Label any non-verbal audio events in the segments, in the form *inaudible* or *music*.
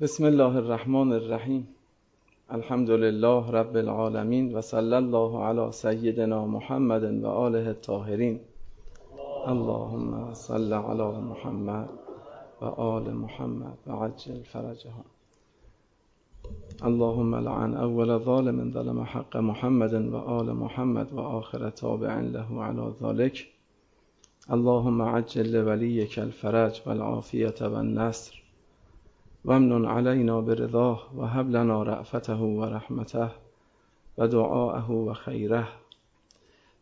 بسم الله الرحمن الرحیم. الحمد لله رب العالمین و صلی الله علی سیدنا محمد و آله الطاهرین. اللهم صل علی محمد و آل محمد و عجل فرجها. اللهم لعن اول ظالم ظلم حق محمد و آل محمد و آخر تابع له علی ذلك اللهم عجل لولیک الفرج والعافیة والنصر وامنن علینا برضاه و هب لنا و رحمته و دعاءه و خیره.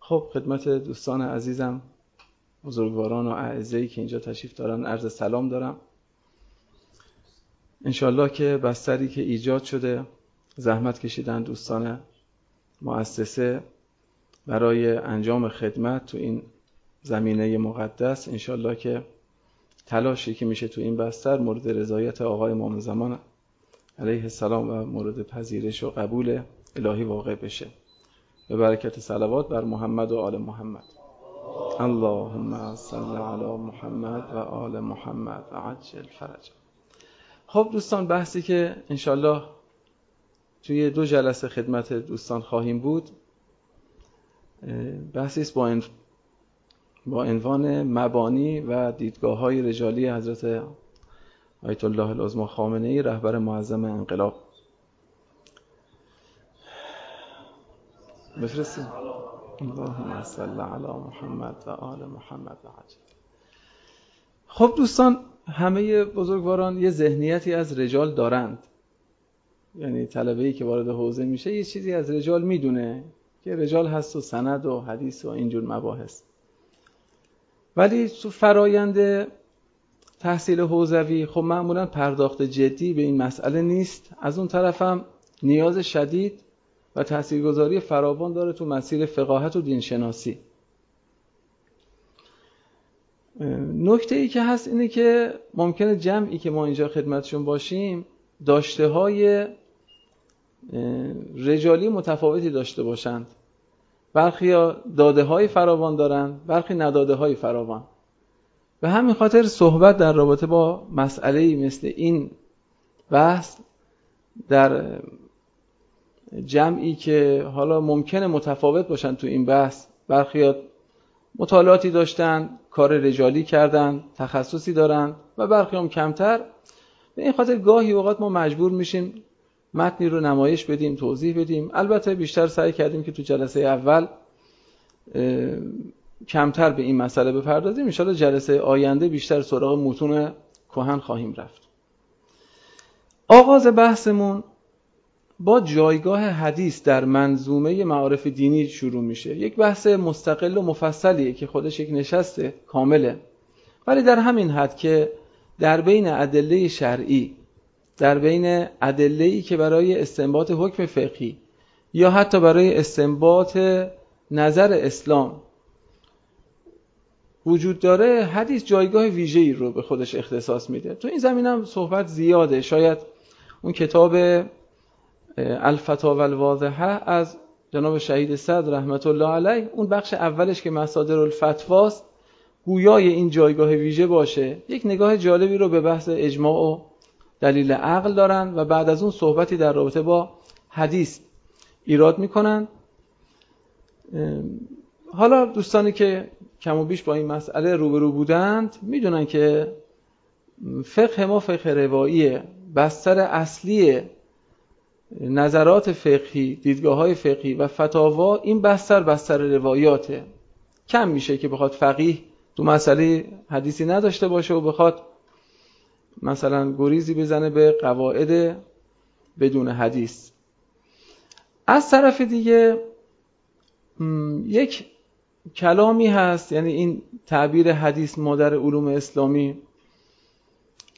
خب خدمت دوستان عزیزم بزرگواران و اعزایی که اینجا تشریف دارن عرض سلام دارم. انشالله که بستری که ایجاد شده زحمت کشیدن دوستان مؤسسه برای انجام خدمت تو این زمینه مقدس انشالله که تلاشی که میشه تو این بستر مورد رضایت آقای امام زمان علیه السلام و مورد پذیرش و قبول الهی واقع بشه. به برکت صلوات بر محمد و آل محمد. اللهم صل علی محمد و آل محمد. و عجل فرج. خب دوستان بحثی که انشالله توی دو جلسه خدمت دوستان خواهیم بود بحثی است با با عنوان مبانی و دیدگاه های رجالی حضرت آیت الله العظما خامنه ای رهبر معظم انقلاب. بفرستیم اللهم صل علی محمد و آل محمد و عجل. خب دوستان همه بزرگواران یه ذهنیتی از رجال دارند. یعنی طلبه ای که وارد حوزه میشه یه چیزی از رجال می‌دونه که رجال هست و سند و حدیث و اینجور مباحث. ولی تو فرایند تحصیل حوزوی خب معمولا پرداخت جدی به این مسئله نیست. از اون طرفم نیاز شدید و تاثیرگذاری فراوان داره تو مسیر فقاهت و دینشناسی. نکته ای که هست اینه که ممکنه جمعی که ما اینجا خدمتشون باشیم داشته های رجالی متفاوتی داشته باشند. برخی داده های فراوان دارن برخی نداده های فراوان. به همین خاطر صحبت در رابطه با مسئله مثل این بحث در جمعی که حالا ممکنه متفاوت باشن تو این بحث برخی مطالعاتی داشتن کار رجالی کردن تخصصی دارن و برخی هم کمتر. به این خاطر گاهی اوقات ما مجبور میشیم متنی رو نمایش بدیم توضیح بدیم. البته بیشتر سعی کردیم که تو جلسه اول کمتر به این مسئله بپردازیم. ان جلسه آینده بیشتر سراغ متون کهن خواهیم رفت. آغاز بحثمون با جایگاه حدیث در منظومه معارف دینی شروع میشه. یک بحث مستقل و مفصلیه که خودش یک نشسته کامله. ولی در همین حد که در بین ادله شرعی در بین ادله که برای استنباط حکم فقهی یا حتی برای استنباط نظر اسلام وجود داره حدیث جایگاه ویژه‌ای رو به خودش اختصاص میده. تو این زمین هم صحبت زیاده. شاید اون کتاب الفتا و الواضحه از جناب شهید صد رحمت الله علیه اون بخش اولش که مصادر الفتواست گویای این جایگاه ویژه باشه. یک نگاه جالبی رو به بحث اجماع و دلیل عقل دارن و بعد از اون صحبتی در رابطه با حدیث ایراد می‌کنن. حالا دوستانی که کم و بیش با این مسئله روبرو بودند می‌دونن که فقه ما فقه رواییه. بستر اصلی نظرات فقهی دیدگاه های فقهی و فتاوا این بستر بستر روایاته. کم میشه که بخواد فقیه تو مسئله حدیثی نداشته باشه و بخواد مثلا گریزی بزنه به قواعد بدون حدیث. از طرف دیگه یک کلامی هست یعنی این تعبیر حدیث مادر علوم اسلامی.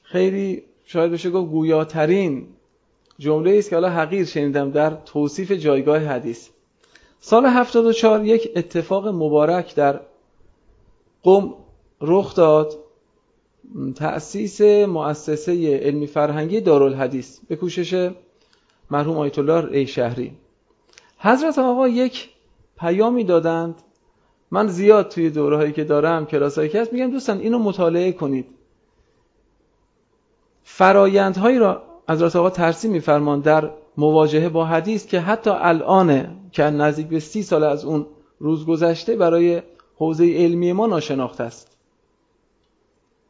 خیلی شاید بشه گفت گویاترین جمله است که حالا حقیر شنیدم در توصیف جایگاه حدیث. سال 74 یک اتفاق مبارک در قم رخ داد. تأسیس مؤسسه علمی فرهنگی دارالحدیث به کوشش مرحوم آیت الله ای شهری. حضرت آقا یک پیامی دادند. من زیاد توی دوره هایی که دارم کلاس که هست میگم دوستان اینو مطالعه کنید. فرایندهایی را حضرت آقا ترسی میفرمان در مواجهه با حدیث که حتی الان که نزدیک به سی سال از اون روز گذشته برای حوزه علمی ما ناشناخته است.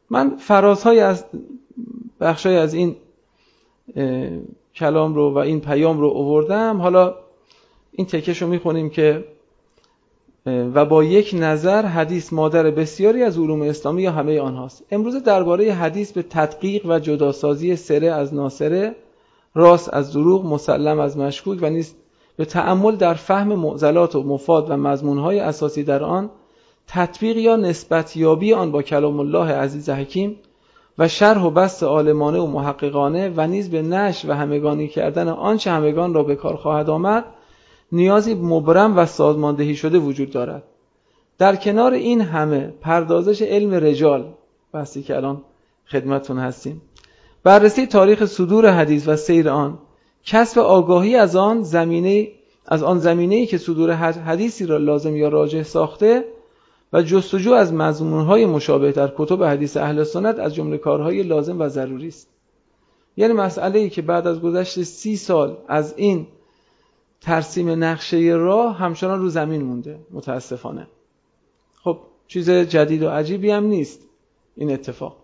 من فرازهای از بخشای از این کلام رو و این پیام رو اووردم حالا این تکش رو می‌خونیم که و با یک نظر حدیث مادر بسیاری از علوم اسلامی یا همه آنهاست. امروز درباره حدیث به تدقیق و جداسازی سره از ناصره راست از دروغ مسلم از مشکوک و نیست به تأمل در فهم معضلات و مفاد و مضمونهای اساسی در آن تطبیق یا نسبت یابی آن با کلام الله عزیز حکیم و شرح و بست عالمانه و محققانه و نیز به نش و همگانی کردن آنچه همگان را به کار خواهد آمد نیازی مبرم و سازماندهی شده وجود دارد. در کنار این همه پردازش علم رجال بحثی که الان خدمتون هستیم بررسی تاریخ صدور حدیث و سیر آن کسب آگاهی از آن زمینه از آن زمینه‌ای که صدور حدیثی را لازم یا راجع ساخته و جستجو از مضمونهای مشابه در کتب حدیث اهل سنت از جمله کارهای لازم و ضروری است. یعنی مسئله ای که بعد از گذشت سی سال از این ترسیم نقشه راه همچنان رو زمین مونده متاسفانه. خب چیز جدید و عجیبی هم نیست این اتفاق.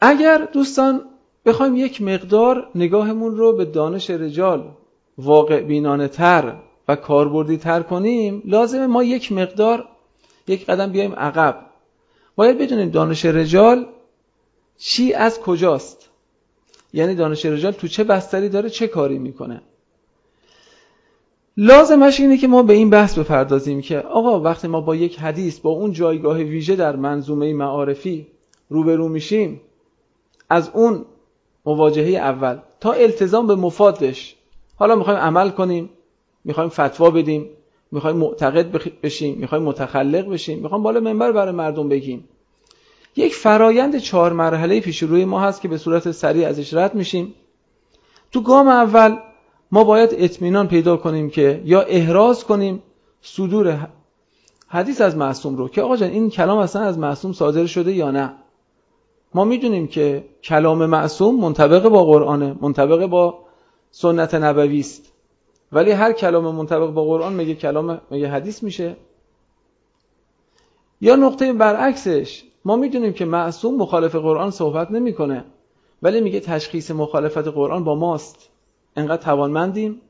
اگر دوستان بخوایم یک مقدار نگاهمون رو به دانش رجال واقع بینانه تر و کاربردی تر کنیم لازمه ما یک مقدار یک قدم بیایم عقب. باید بدونیم دانش رجال چی از کجاست. یعنی دانش رجال تو چه بستری داره چه کاری می‌کنه. لازمش اینه که ما به این بحث بپردازیم که آقا وقتی ما با یک حدیث با اون جایگاه ویژه در منظومه معارفی روبرو میشیم از اون مواجهه اول تا التزام به مفادش حالا می‌خوایم عمل کنیم می‌خوایم فتوا بدیم می‌خوایم معتقد بشیم می‌خوایم متخلق بشیم می‌خوایم بالا منبر برای مردم بگیم. یک فرایند چهار مرحله پیش روی ما هست که به صورت سریع ازش رد میشیم. تو گام اول ما باید اطمینان پیدا کنیم که یا احراز کنیم صدور حدیث از معصوم رو که آقا جان این کلام اصلا از معصوم صادر شده یا نه؟ ما می‌دونیم که کلام معصوم منطبق با قرآنه منطبق با سنت نبوی است. ولی هر کلام منطبق با قرآن میگه کلام میگه حدیث میشه. یا نقطه برعکسش ما می‌دونیم که معصوم مخالف قرآن صحبت نمی‌کنه ولی میگه تشخیص مخالفت قرآن با ماست. انقدر توانمندیم.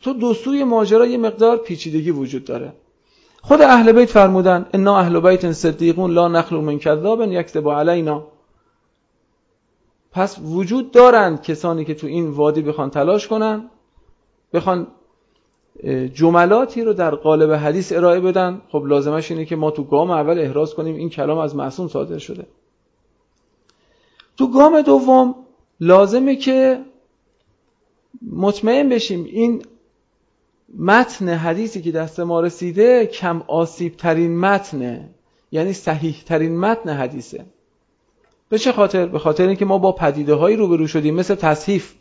تو دو سوی ماجرا یه مقدار پیچیدگی وجود داره. خود اهل بیت فرمودن انا اهل بیت صدیقون لا نخلو من کذاب یکذب علینا. پس وجود دارند کسانی که تو این وادی بخوان تلاش کنن بخوان جملاتی رو در قالب حدیث ارائه بدن. خب لازمش اینه که ما تو گام اول احراز کنیم این کلام از معصوم صادر شده. تو گام دوم لازمه که مطمئن بشیم این متن حدیثی که دست ما رسیده کم آسیب ترین متنه یعنی صحیح ترین متن حدیثه. به چه خاطر؟ به خاطر اینکه ما با پدیده هایی روبرو شدیم مثل تصحیف.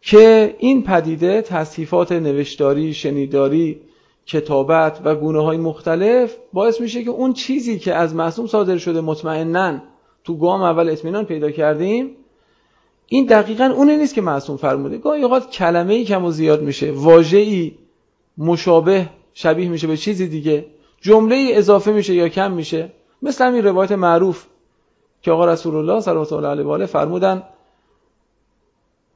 که این پدیده تصحیفات نوشتاری، شنیداری، کتابت و گونه های مختلف باعث میشه که اون چیزی که از معصوم صادر شده مطمئنا تو گام اول اطمینان پیدا کردیم این دقیقا اون نیست که معصوم فرموده. گاهی اوقات کلمه ای کم و زیاد میشه ای مشابه شبیه میشه به چیزی دیگه. جمله ای اضافه میشه یا کم میشه. مثل همین روایت معروف. که آقا رسول الله صلی الله علیه و آله فرمودن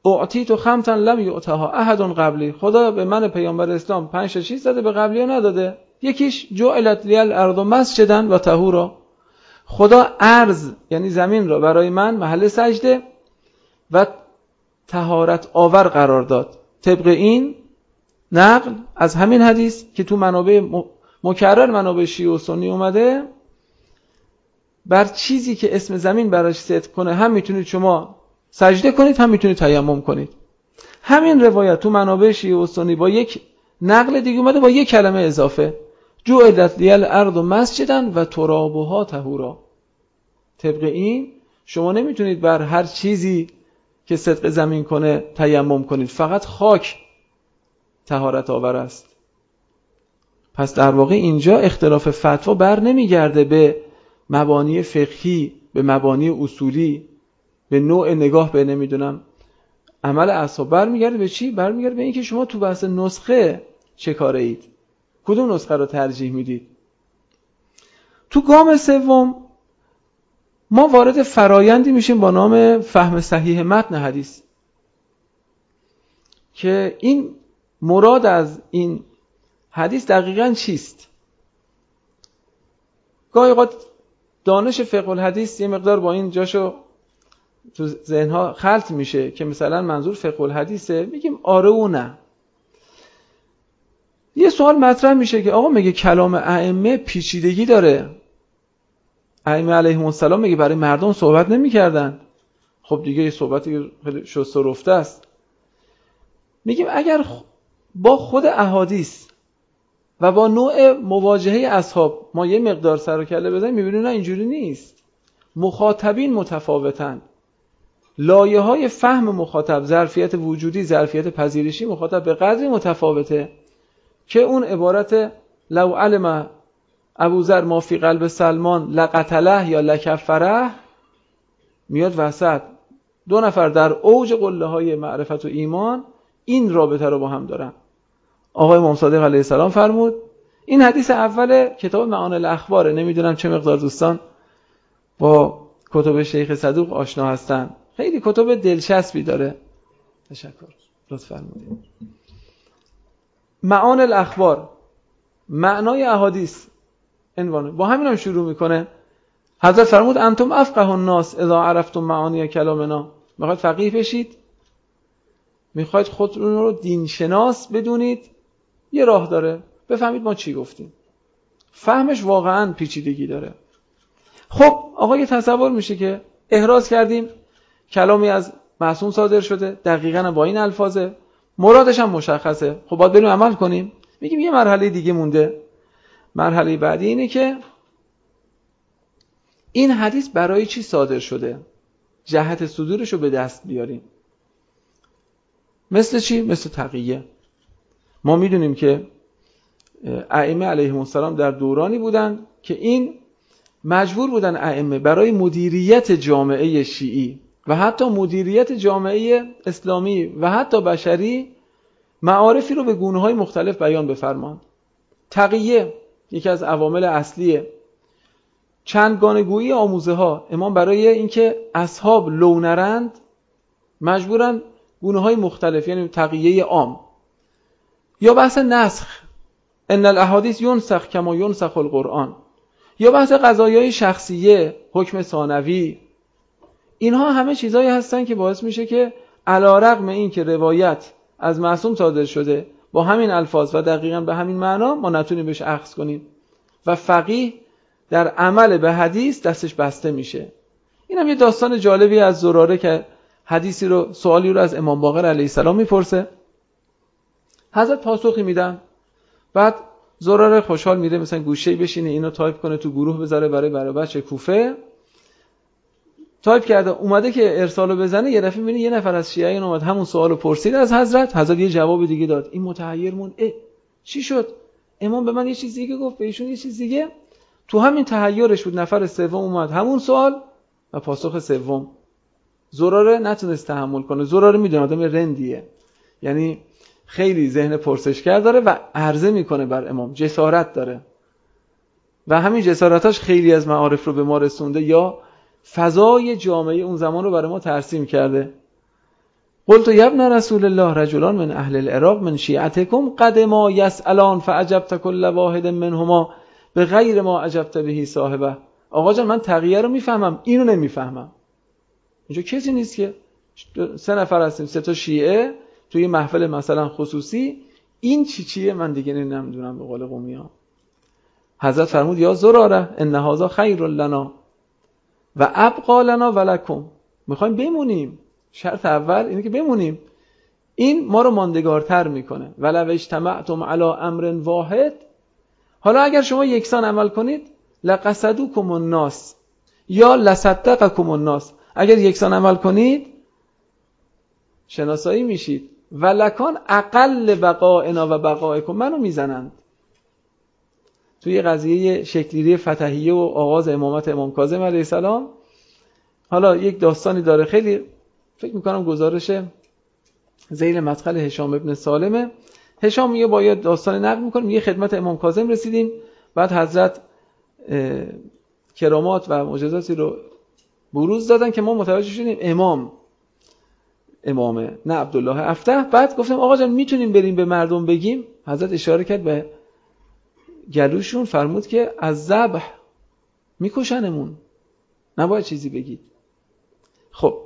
اعطیت خمتا لم یعطها احد قبلی. خدا به من پیامبر اسلام پنج تا چیز داده به قبلی نداده. یکیش جعلت لیل ارض مسجدا و طهورا. خدا ارز یعنی زمین را برای من محل سجده و تهارت آور قرار داد. طبق این نقل از همین حدیث که تو منابع مکرر منابع شیعه و سنی اومده بر چیزی که اسم زمین براش صدق کنه هم می‌تونید شما سجده کنید هم می‌تونید تیمم کنید. همین روایت تو منابع شیعه و سنی با یک نقل دیگه اومده با یک کلمه اضافه. جعلت لیل ارض و مسجدن و ترابوها تهورا طبق این شما نمی‌تونید بر هر چیزی که صدق زمین کنه تیمم کنید. فقط خاک تهارت آور است. پس در واقع اینجا اختلاف فتوا بر نمیگرده به مبانی فقهی به مبانی اصولی به نوع نگاه به نمی‌دونم. عمل اصحاب برمیگرده به چی؟ برمیگرده به اینکه شما تو بحث نسخه چه کاره اید؟ کدوم نسخه رو ترجیح می‌دید؟ تو گام سوم ما وارد فرایندی میشیم با نام فهم صحیح متن حدیث. که این مراد از این حدیث دقیقا چیست؟ گاهی اوقات دانش فقه الحدیث یه مقدار با این جاشو تو ذهنها خلط میشه که مثلا منظور فقه الحدیثه میگیم آره و نه. یه سوال مطرح میشه که آقا میگه کلام ائمه پیچیدگی داره؟ ائمه علیهم السلام میگه برای مردم صحبت نمی‌کردن؟ خب دیگه یه صحبتی خیلی شست و رفته است. میگیم اگر با خود احادیث و با نوع مواجهه اصحاب ما یه مقدار سر و کله بزنیم می‌بینیم نه اینجوری نیست. مخاطبین متفاوتن. لایه های فهم مخاطب ظرفیت وجودی ظرفیت پذیرشی مخاطب به قدری متفاوته که اون عبارت لو علم ابوذر ما فی قلب سلمان لقتله یا لکفره میاد وسط. دو نفر در اوج قله های معرفت و ایمان این رابطه رو با هم دارن. آقای امام صادق علیه السلام فرمود این حدیث اول کتاب معان الاخباره نمی‌دونم چه مقدار دوستان با کتب شیخ صدوق آشنا هستن. خیلی کتب دلچسبی داره. تشکر. لطف فرمودید. معان الاخبار معنای احادیث. عنوان. با همین هم شروع می‌کنه. حضرت فرمود انتم افقه الناس اذا عرفتم معانی کلامنا. می‌خواید فقیه بشید؟ می‌خواید خودتون رو دینشناس بدونید؟ یه راه داره. بفهمید ما چی گفتیم. فهمش واقعا پیچیدگی داره. خب آقا یه تصور میشه که احراز کردیم. کلامی از معصوم صادر شده. دقیقا با این الفاظه. مرادش هم مشخصه. خب باید بریم عمل کنیم. میگیم یه مرحله دیگه مونده. مرحله بعدی اینه که این حدیث برای چی صادر شده؟ جهت صدورش رو به دست بیاریم. مثل چی؟ مثل تقیه. ما می‌دونیم که ائمه علیهم السلام در دورانی بودن که این مجبور بودن ائمه برای مدیریت جامعه شیعی و حتی مدیریت جامعه اسلامی و حتی بشری معارفی رو به گونه های مختلف بیان بفرمان تقیه یکی از عوامل اصلیه چند گانگویی آموزه ها امام برای اینکه اصحاب لو نرند مجبورن گونه های مختلف یعنی تقیه عام. یا بحث نسخ. ان الاحادیث ینسخ کما ینسخ القرآن. یا بحث قضایای شخصیه حکم ثانوی. اینها همه چیزهایی هستن که باعث میشه که علا رقم این که روایت از معصوم صادر شده با همین الفاظ و دقیقا به همین معنا ما نتونیم بهش اخذ کنیم. و فقیه در عمل به حدیث دستش بسته میشه. این هم یه داستان جالبی از زراره که حدیثی رو سوالی رو از امام باقر علیه السلام می‌پرسه. حضرت پاسخی میدن. بعد زراره خوشحال میره مثلا گوشه بشینه اینو تایپ کنه تو گروه بذاره برای برای بچه کوفه. تایپ کرده اومده که ارسالو بزنه یه دفعه می‌بینه یه نفر از شیعیان اومد همون سوالو پرسید از حضرت. حضرت یه جواب دیگه داد. این متحیر موند اه چی شد؟ امام به من یه چیز دیگه گفت به یه چیز دیگه. تو همین تحیرش بود نفر سوم اومد. همون سوال و پاسخ سوم. زراره نتونست تحمل کنه. زراره می‌دونه آدم رندیه. یعنی خیلی ذهن پرسشگر داره و عرضه می‌کنه بر امام. جسارت داره. و همین جسارتاش خیلی از معارف رو به ما رسونده یا فضای جامعه اون زمان رو برای ما ترسیم کرده. قلت یبن رسول الله رجلان من اهل العراق من شیعتکم قد ما یسالان فعجبت کل واحد منهما به غیر ما عجبت بهی صاحبه. آقا جان من تغییر رو می‌فهمم اینو نمی‌فهمم. اینجا کسی نیست که سه نفر هستیم سه تا شیعه توی محفل مثلا خصوصی این چی چیه من دیگه نمی‌دونم به قول قومی ها حضرت فرمود یا زراره ان هذا خیر لنا و ابقا لنا ولکم می‌خوایم بمونیم. شرط اول اینه که بمونیم. این ما رو ماندگارتر می‌کنه. ولو اجتمعتم علی امر واحد. حالا اگر شما یکسان عمل کنید لقصدوکم الناس یا لصدقکم الناس. اگر یکسان عمل کنید شناسایی میشید. ولکان اقل بقائنا و بقائکم. منو می‌زنند. توی قضیه شکلیری فتحیه و آغاز امامت امام کاظم علیه السلام حالا یک داستانی داره. خیلی فکر می‌کنم گزارش زیل مدخل هشام ابن سالمه. هشام میگه با یه داستان نقل می‌کنیم یه خدمت امام کاظم رسیدیم. بعد حضرت کرامات و معجزاتی رو بروز دادن که ما متوجه شدیم امام امامه نه عبدالله افته بعد گفتم آقا جان می‌تونیم بریم به مردم بگیم؟ حضرت اشاره کرد به گلوشون فرمود که از ذبح میکشنمون. نباید چیزی بگید. خب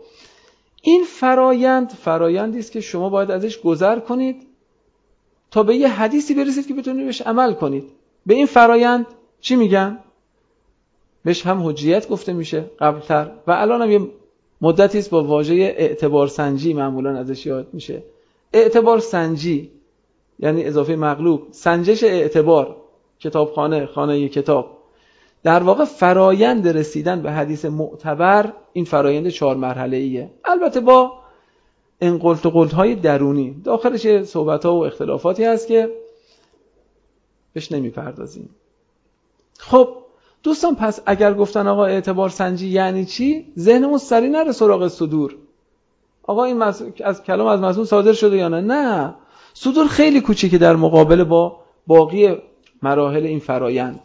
این فرایند فرایندی است که شما باید ازش گذر کنید تا به یه حدیثی برسید که بتونید بهش عمل کنید. به این فرایند چی میگن؟ بهش هم حجیت گفته میشه قبلتر. و الان هم یه مدتی است با واژه اعتبار سنجی معمولا ازش یاد میشه. اعتبار سنجی یعنی اضافه مغلوب سنجش اعتبار کتابخانه خانه کتاب. در واقع فرایند رسیدن به حدیث معتبر این فرایند چهار مرحله ایه البته با انقلت قلت های درونی. داخلش صحبت ها و اختلافاتی هست که بهش نمی‌پردازیم. خب دوستان پس اگر گفتن آقا اعتبار سنجی یعنی چی؟ ذهنمون سری نره سراغ صدور. آقا این از کلام از مضمون صادر شده یا نه؟ نه. صدور خیلی کوچیکه در مقابل با باقی مراحل این فرایند.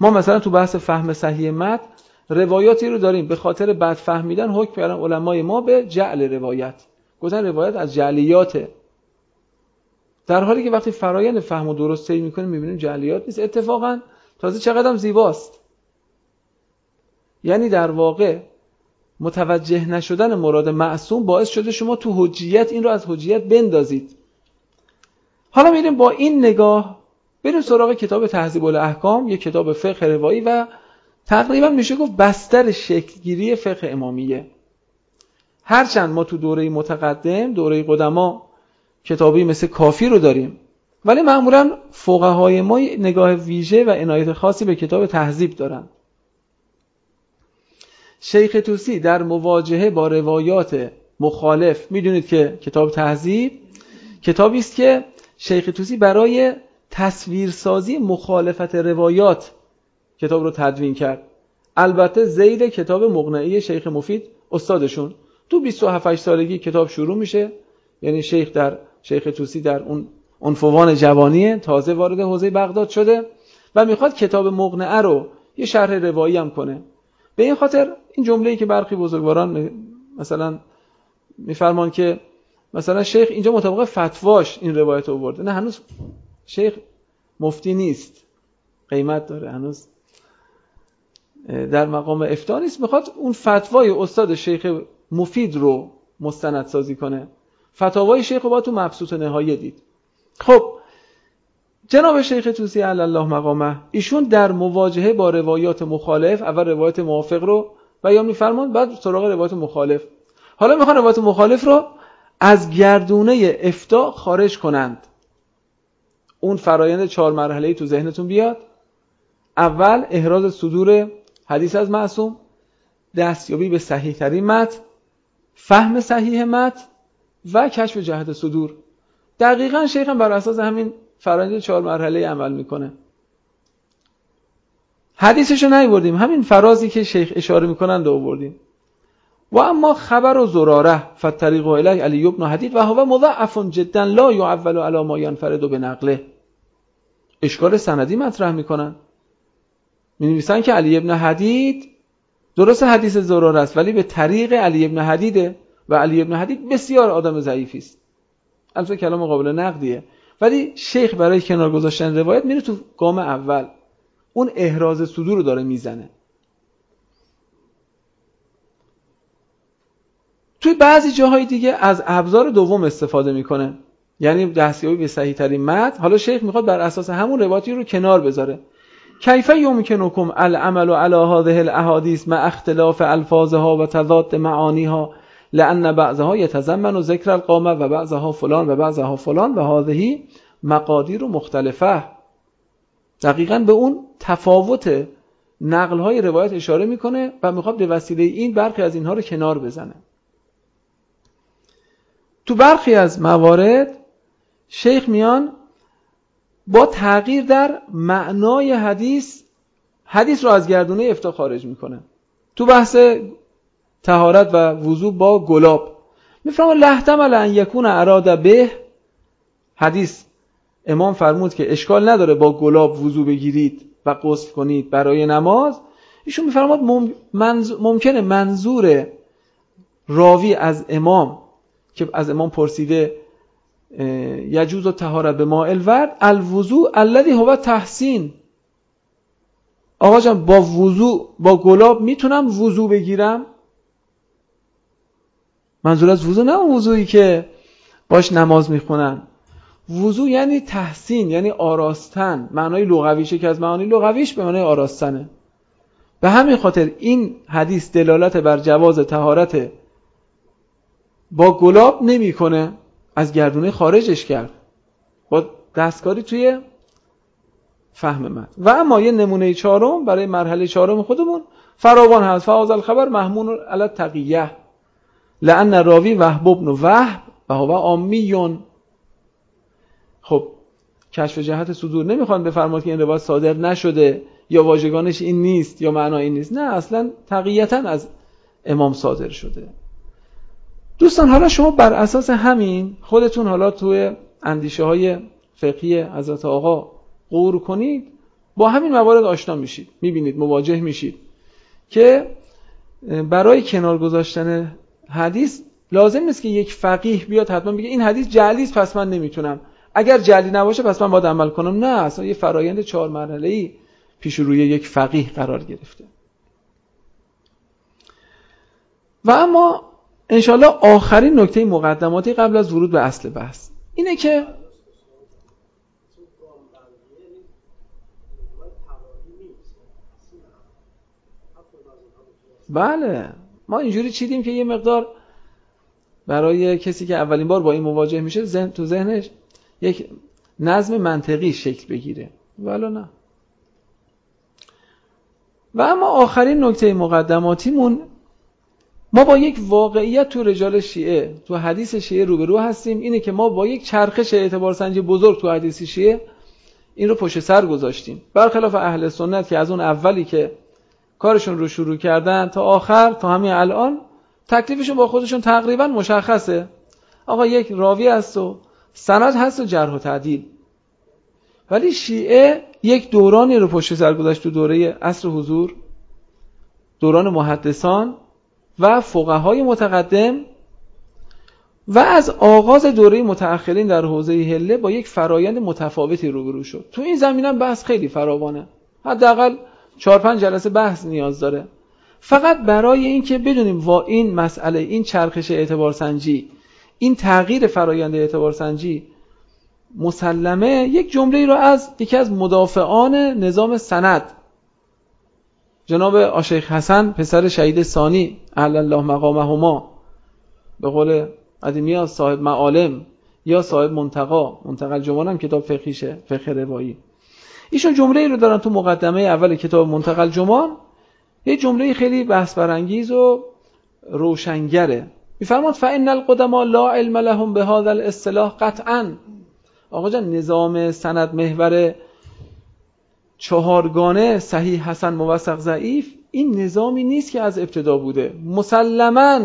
ما مثلا تو بحث فهم صحیح مد روایاتی رو داریم. به خاطر بد فهمیدن حکم کردن علمای ما به جعل روایت. گفتن روایت از جعلیاته در حالی که وقتی فرایند فهم و درست طی می‌کنیم می‌بینیم جعلیات نیست. اتفاقا تازه چقدر زیباست. یعنی در واقع متوجه نشدن مراد معصوم باعث شده شما تو حجیت این رو از حجیت بندازید. حالا میریم با این نگاه بریم سراغ کتاب تهذیب الاحکام یک کتاب فقه روایی و تقریبا میشه گفت بستر شکلگیری فقه امامیه. هرچند ما تو دوره متقدم دوره قدما کتابی مثل کافی رو داریم ولی معمولا فقهای ما نگاه ویژه و عنایت خاصی به کتاب تهذیب دارن. شیخ توسی در مواجهه با روایات مخالف می‌دونید که کتاب تهذیب کتابی است که شیخ توسی برای تصویرسازی مخالفت روایات کتاب رو تدوین کرد. البته زید کتاب مقنعی شیخ مفید استادشون. تو 27 سالگی کتاب شروع میشه یعنی شیخ در شیخ توسی در اون عنفوان جوانیه تازه وارد حوزه بغداد شده و می‌خواد کتاب مقنعه رو یه شرح روایی هم کنه. به این خاطر این جمله‌ای که برخی بزرگواران مثلا میفرمان که مثلا شیخ اینجا مطابق فتواش این روایت رو برده نه هنوز شیخ مفتی نیست. قیمت داره. هنوز در مقام افتا نیست. می‌خواد اون فتوای استاد شیخ مفید رو مستند سازی کنه. فتاوای شیخ رو با تو مبسوط نهایه دید. خب جناب شیخ توسی علی الله مقامه ایشون در مواجهه با روایات مخالف اول روایت موافق رو بیان میفرمان بعد سراغ روایت مخالف. حالا می‌خوان روایت مخالف رو از گردونه افتا خارج کنند. اون فرایند چهار مرحله تو ذهنتون بیاد. اول احراز صدور حدیث از معصوم دستیابی به صحیح ترین متن فهم صحیح متن و کشف جهت صدور. دقیقا شیخ هم بر اساس همین فرایند چهار مرحله عمل می‌کنه. حدیثشو نیوردیم همین فرازی که شیخ اشاره می‌کنند و آوردیم. و اما خبر و زراره فطریق و الیه علی ابن حدید و هو مضعف جدا لا یعول علی ما ینفرد به نقله. اشکال سندی مطرح می‌کنن. می نویسن که علی ابن حدید درست حدیث زرار است ولی به طریق علی ابن حدیده و علی ابن حدید بسیار آدم ضعیفی است. البته کلام قابل نقدیه. ولی شیخ برای کنار گذاشتن روایت میره تو گام اول. اون احراز صدور رو داره می‌زنه. توی بعضی جاهای دیگه از ابزار دوم استفاده می‌کنه. یعنی دستیابی به صحیح ترین متن. حالا شیخ می‌خواد بر اساس همون روایتی رو کنار بذاره. کیف یمکنکم العمل على هذه الاحاديث مع اختلاف الفاظها و تضاد معانیها. لان بعضها يتضمن ذکر القامه و بعضها فلان و بعضها فلان و هذه مقادیر مختلفه. دقیقا به اون تفاوت نقل های روایت اشاره می‌کنه و می‌خواد به وسیله این برخی از اینها رو کنار بزنه. تو برخی از موارد شیخ میان با تغییر در معنای حدیث حدیث رو از گردونه افتا خارج می‌کنه. تو بحث تهارت و وضوع با گلاب. میفرما لحتمل ان یکون اراد به. حدیث امام فرمود که اشکال نداره با گلاب وضوع بگیرید و غسل کنید برای نماز. ایشون میفرماد ممکنه منظور راوی از امام که از امام پرسیده یجوز و تهارت به ما الورد الوضوع الذي هو تحسین. آقا جان با وضوع با گلاب می‌تونم وضوع بگیرم؟ منظور از وضوع نه وضوعی که باش نماز می‌خونن. وضوع یعنی تحسین یعنی آراستن. معنای لغویشه که از معانی لغویش به معنای آراستنه. به همین خاطر این حدیث دلالت بر جواز تهارت با گلاب نمی‌کنه از گردونه خارجش کرد. با دستکاری توی فهم من. و اما یه نمونه چهارم برای مرحله چهارم خودمون فراوان هست. فاز الخبر محمون علی تقیه لان راوی وهب ابن وهب و هو آمیون. خب کشف جهت صدور. نمی‌خوان بفرماد که این روایت صادر نشده یا واژگانش این نیست یا معنا این نیست. نه اصلا تقییتا از امام صادر شده. دوستان حالا شما بر اساس همین خودتون حالا توی اندیشه های فقهی حضرت آقا قور کنید. با همین موارد آشنا میشید. می‌بینید مواجه میشید که برای کنار گذاشتن حدیث لازم نیست که یک فقیه بیاد حتما بگه این حدیث جعلی پس من نمی‌تونم. اگر جعلی نباشه پس من باید عمل کنم. نه اصلا یه فرایند چهار مرحله ای پیش روی یک فقیه قرار گرفته. و اما انشالله آخرین نکته مقدماتی قبل از ورود به اصل بحث اینه که بله. ما اینجوری چیدیم که یه مقدار برای کسی که اولین بار با این مواجه میشه ذهن تو ذهنش یک نظم منطقی شکل بگیره. ولی نه. و اما آخرین نکته مقدماتیمون ما با یک واقعیت تو رجال شیعه تو حدیث شیعه روبرو هستیم. اینه که ما با یک چرخش اعتبار سنجی بزرگ تو حدیث شیعه این رو پشت سر گذاشتیم. برخلاف اهل سنت که از اون اولی که کارشون رو شروع کردن تا آخر تا همین الان تکلیفشون با خودشون تقریبا مشخصه. آقا یک راوی هست و سند هست و جرح و تعدیل. ولی شیعه یک دورانی رو پشت سر گذاشت تو دوره عصر حضور دوران محدثان و فقهای متقدم و از آغاز دوره متأخرین در حوزه هله با یک فرایند متفاوتی روبرو شد. تو این زمینم بحث خیلی فراوانه. حداقل چهار پنج جلسه بحث نیاز داره. فقط برای اینکه بدونیم وا این مسئله این چرخش اعتبار سنجی این تغییر فرایند اعتبار سنجی مسلمه یک جمله رو از یکی از مدافعان نظام سند جناب آشیخ حسن پسر شهید ثانی اهل الله مقامهما به قول قدیمی صاحب معالم یا صاحب منتقا منتقل جمان هم کتاب فقهیشه فقه روایی. ایشون جمله ای رو دارن تو مقدمه اول کتاب منتقل جمان یه جمله خیلی بحث برانگیز و روشنگره. میفرماد فان القدما لا علم لهم به هذا الاصطلاح قطعا. آقا جان نظام سند محور چهارگانه صحیح حسن موثق ضعیف این نظامی نیست که از ابتدا بوده. مسلما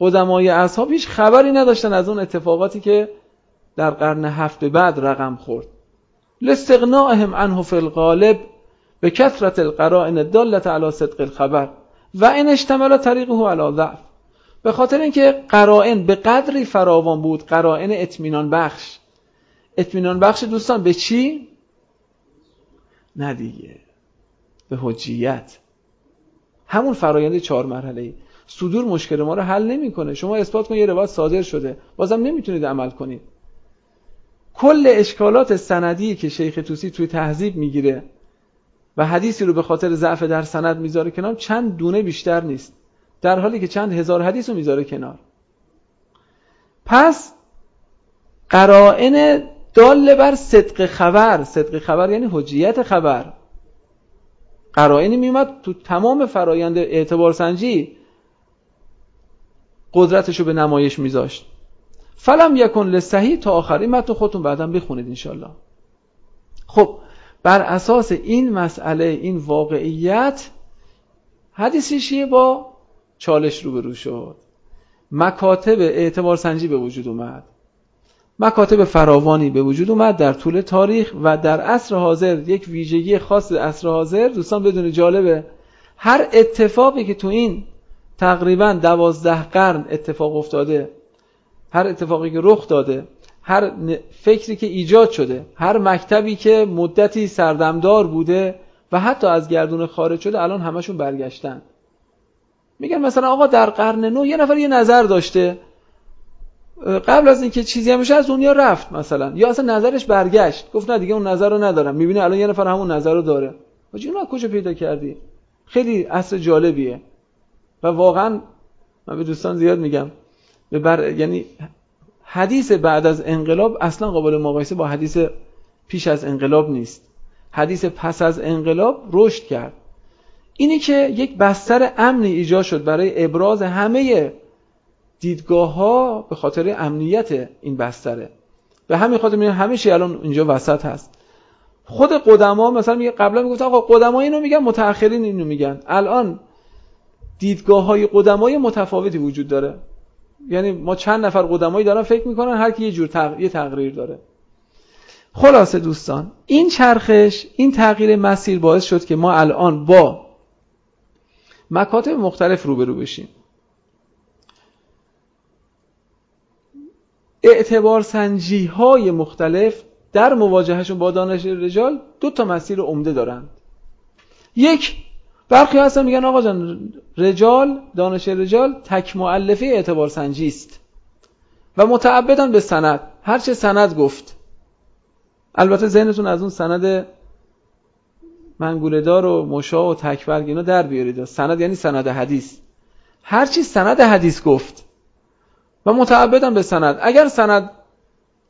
قدمای اصحاب هیچ خبری نداشتن از اون اتفاقاتی که در قرن هفت بعد رقم خورد. لاستغنائهم عنه فی الغالب به کثرت القرائن دالت علی صدق الخبر و این اشتمل طریقه علی ضعف. به خاطر اینکه قرائن به قدری فراوان بود قرائن اطمینان بخش. اطمینان بخش دوستان به چی؟ نه دیگه. به حجیت. همون فرایند چهار مرحله ای صدور مشکل ما رو حل نمی‌کنه. شما اثبات کن یه روایت صادر شده. بازم نمی‌تونید عمل کنید. کل اشکالات سندی که شیخ توسی توی تهذیب می‌گیره و حدیثی رو به خاطر ضعف در سند می‌ذاره کنار چند دونه بیشتر نیست. در حالی که چند هزار حدیث رو می‌ذاره کنار. پس قرائن دال بر صدق خبر. صدق خبر یعنی حجیت خبر. قرائنی میومد تو تمام فرایند اعتبار سنجی قدرتشو به نمایش میذاشت. فلم یکن لصحیح تا آخری متن خودتون بعدا بخونید انشالله خب بر اساس این مسئله این واقعیت حدیث شیعه با چالش روبرو شد. مکاتب اعتبار سنجی به وجود اومد. مکاتب فراوانی به وجود اومد در طول تاریخ و در عصر حاضر یک ویژگی خاص عصر حاضر. دوستان بدون جالبه هر اتفاقی که تو این تقریبا دوازده قرن اتفاق افتاده هر اتفاقی که رخ داده هر فکری که ایجاد شده هر مکتبی که مدتی سردمدار بوده و حتی از گردون خارج شده الان همشون برگشتن. میگن مثلا آقا در قرن نو یه نفر یه نظر داشته. قبل از اینکه چیزی هم از دنیا رفت مثلا. یا اصلا نظرش برگشت. گفت نه دیگه اون نظر رو ندارم. می‌بینه الان یه نفر همون نظر رو داره. حاجی اونو کجا پیدا کردی؟ خیلی اصل جالبیه. و واقعا من به دوستان زیاد میگم به بر... یعنی حدیث بعد از انقلاب اصلا قابل مقایسه با حدیث پیش از انقلاب نیست. حدیث پس از انقلاب رشد کرد. اینی که یک بستر امنی ایجاد شد برای ابراز همه دیدگاه ها به خاطر امنیت این بستره. به همین خاطر میگن همه چی الان اینجا وسط هست. خود قدما مثلا میگه قبلا می‌گفت آقا قدما اینو میگن متأخرین اینو میگن. الان دیدگاه های قدمای متفاوتی وجود داره. یعنی ما چند نفر قدمایی دارن فکر می‌کنن هر کی یه جور تغ... یه تغییر داره. خلاصه دوستان این چرخش این تغییر مسیر باعث شد که ما الان با مکاتب مختلف روبرو بشیم. اعتبار سنجی های مختلف در مواجهشون با دانش رجال دو تا مسیر عمده دارند. یک برخی هستن میگن آقا جان رجال دانش رجال تک معلفه اعتبار سنجی است. و متعبدن به سند. هر چه سند گفت. البته ذهنتون از اون سند منگولدار و مشا و تکبرگ اینا در بیارید. سند یعنی سند حدیث. هر چی سند حدیث گفت و متعبدن به سند. اگر سند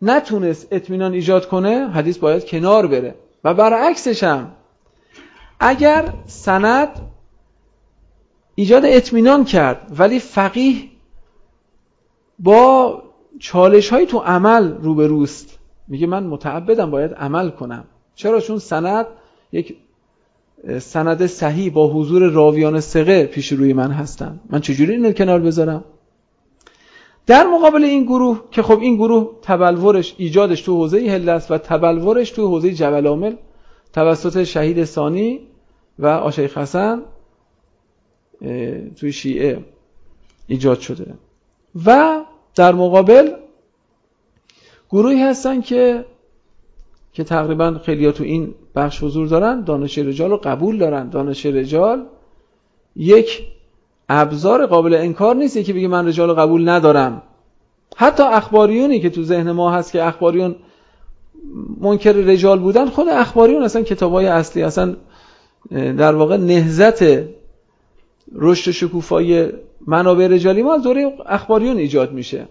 نتونست اطمینان ایجاد کنه حدیث باید کنار بره. و برعکسش هم اگر سند ایجاد اطمینان کرد ولی فقیه با چالش های تو عمل روبروست. میگه من متعبدم باید عمل کنم. چرا؟ چون سند یک سند صحیح با حضور راویان سقه پیش روی من هستن. من چجوری اینو کنار بذارم؟ در مقابل این گروه که خب این گروه تبلورش ایجادش تو حوزه هل است و تبلورش تو حوزه جبل عامل توسط شهید ثانی و آشیخ حسن توی شیعه ایجاد شده. و در مقابل گروهی هستن که که تقریبا خیلی تو این بخش حضور دارن. دانش رجال رو قبول دارن. دانش رجال یک ابزار قابل انکار نیست. که بگه من رجال قبول ندارم. حتی اخباریونی که تو ذهن ما هست که اخباریون منکر رجال بودن خود اخباریون اصلا کتابای اصلی اصلا در واقع نهزت رشد شکوفای منابع رجالی ما از دوره اخباریون ایجاد میشه.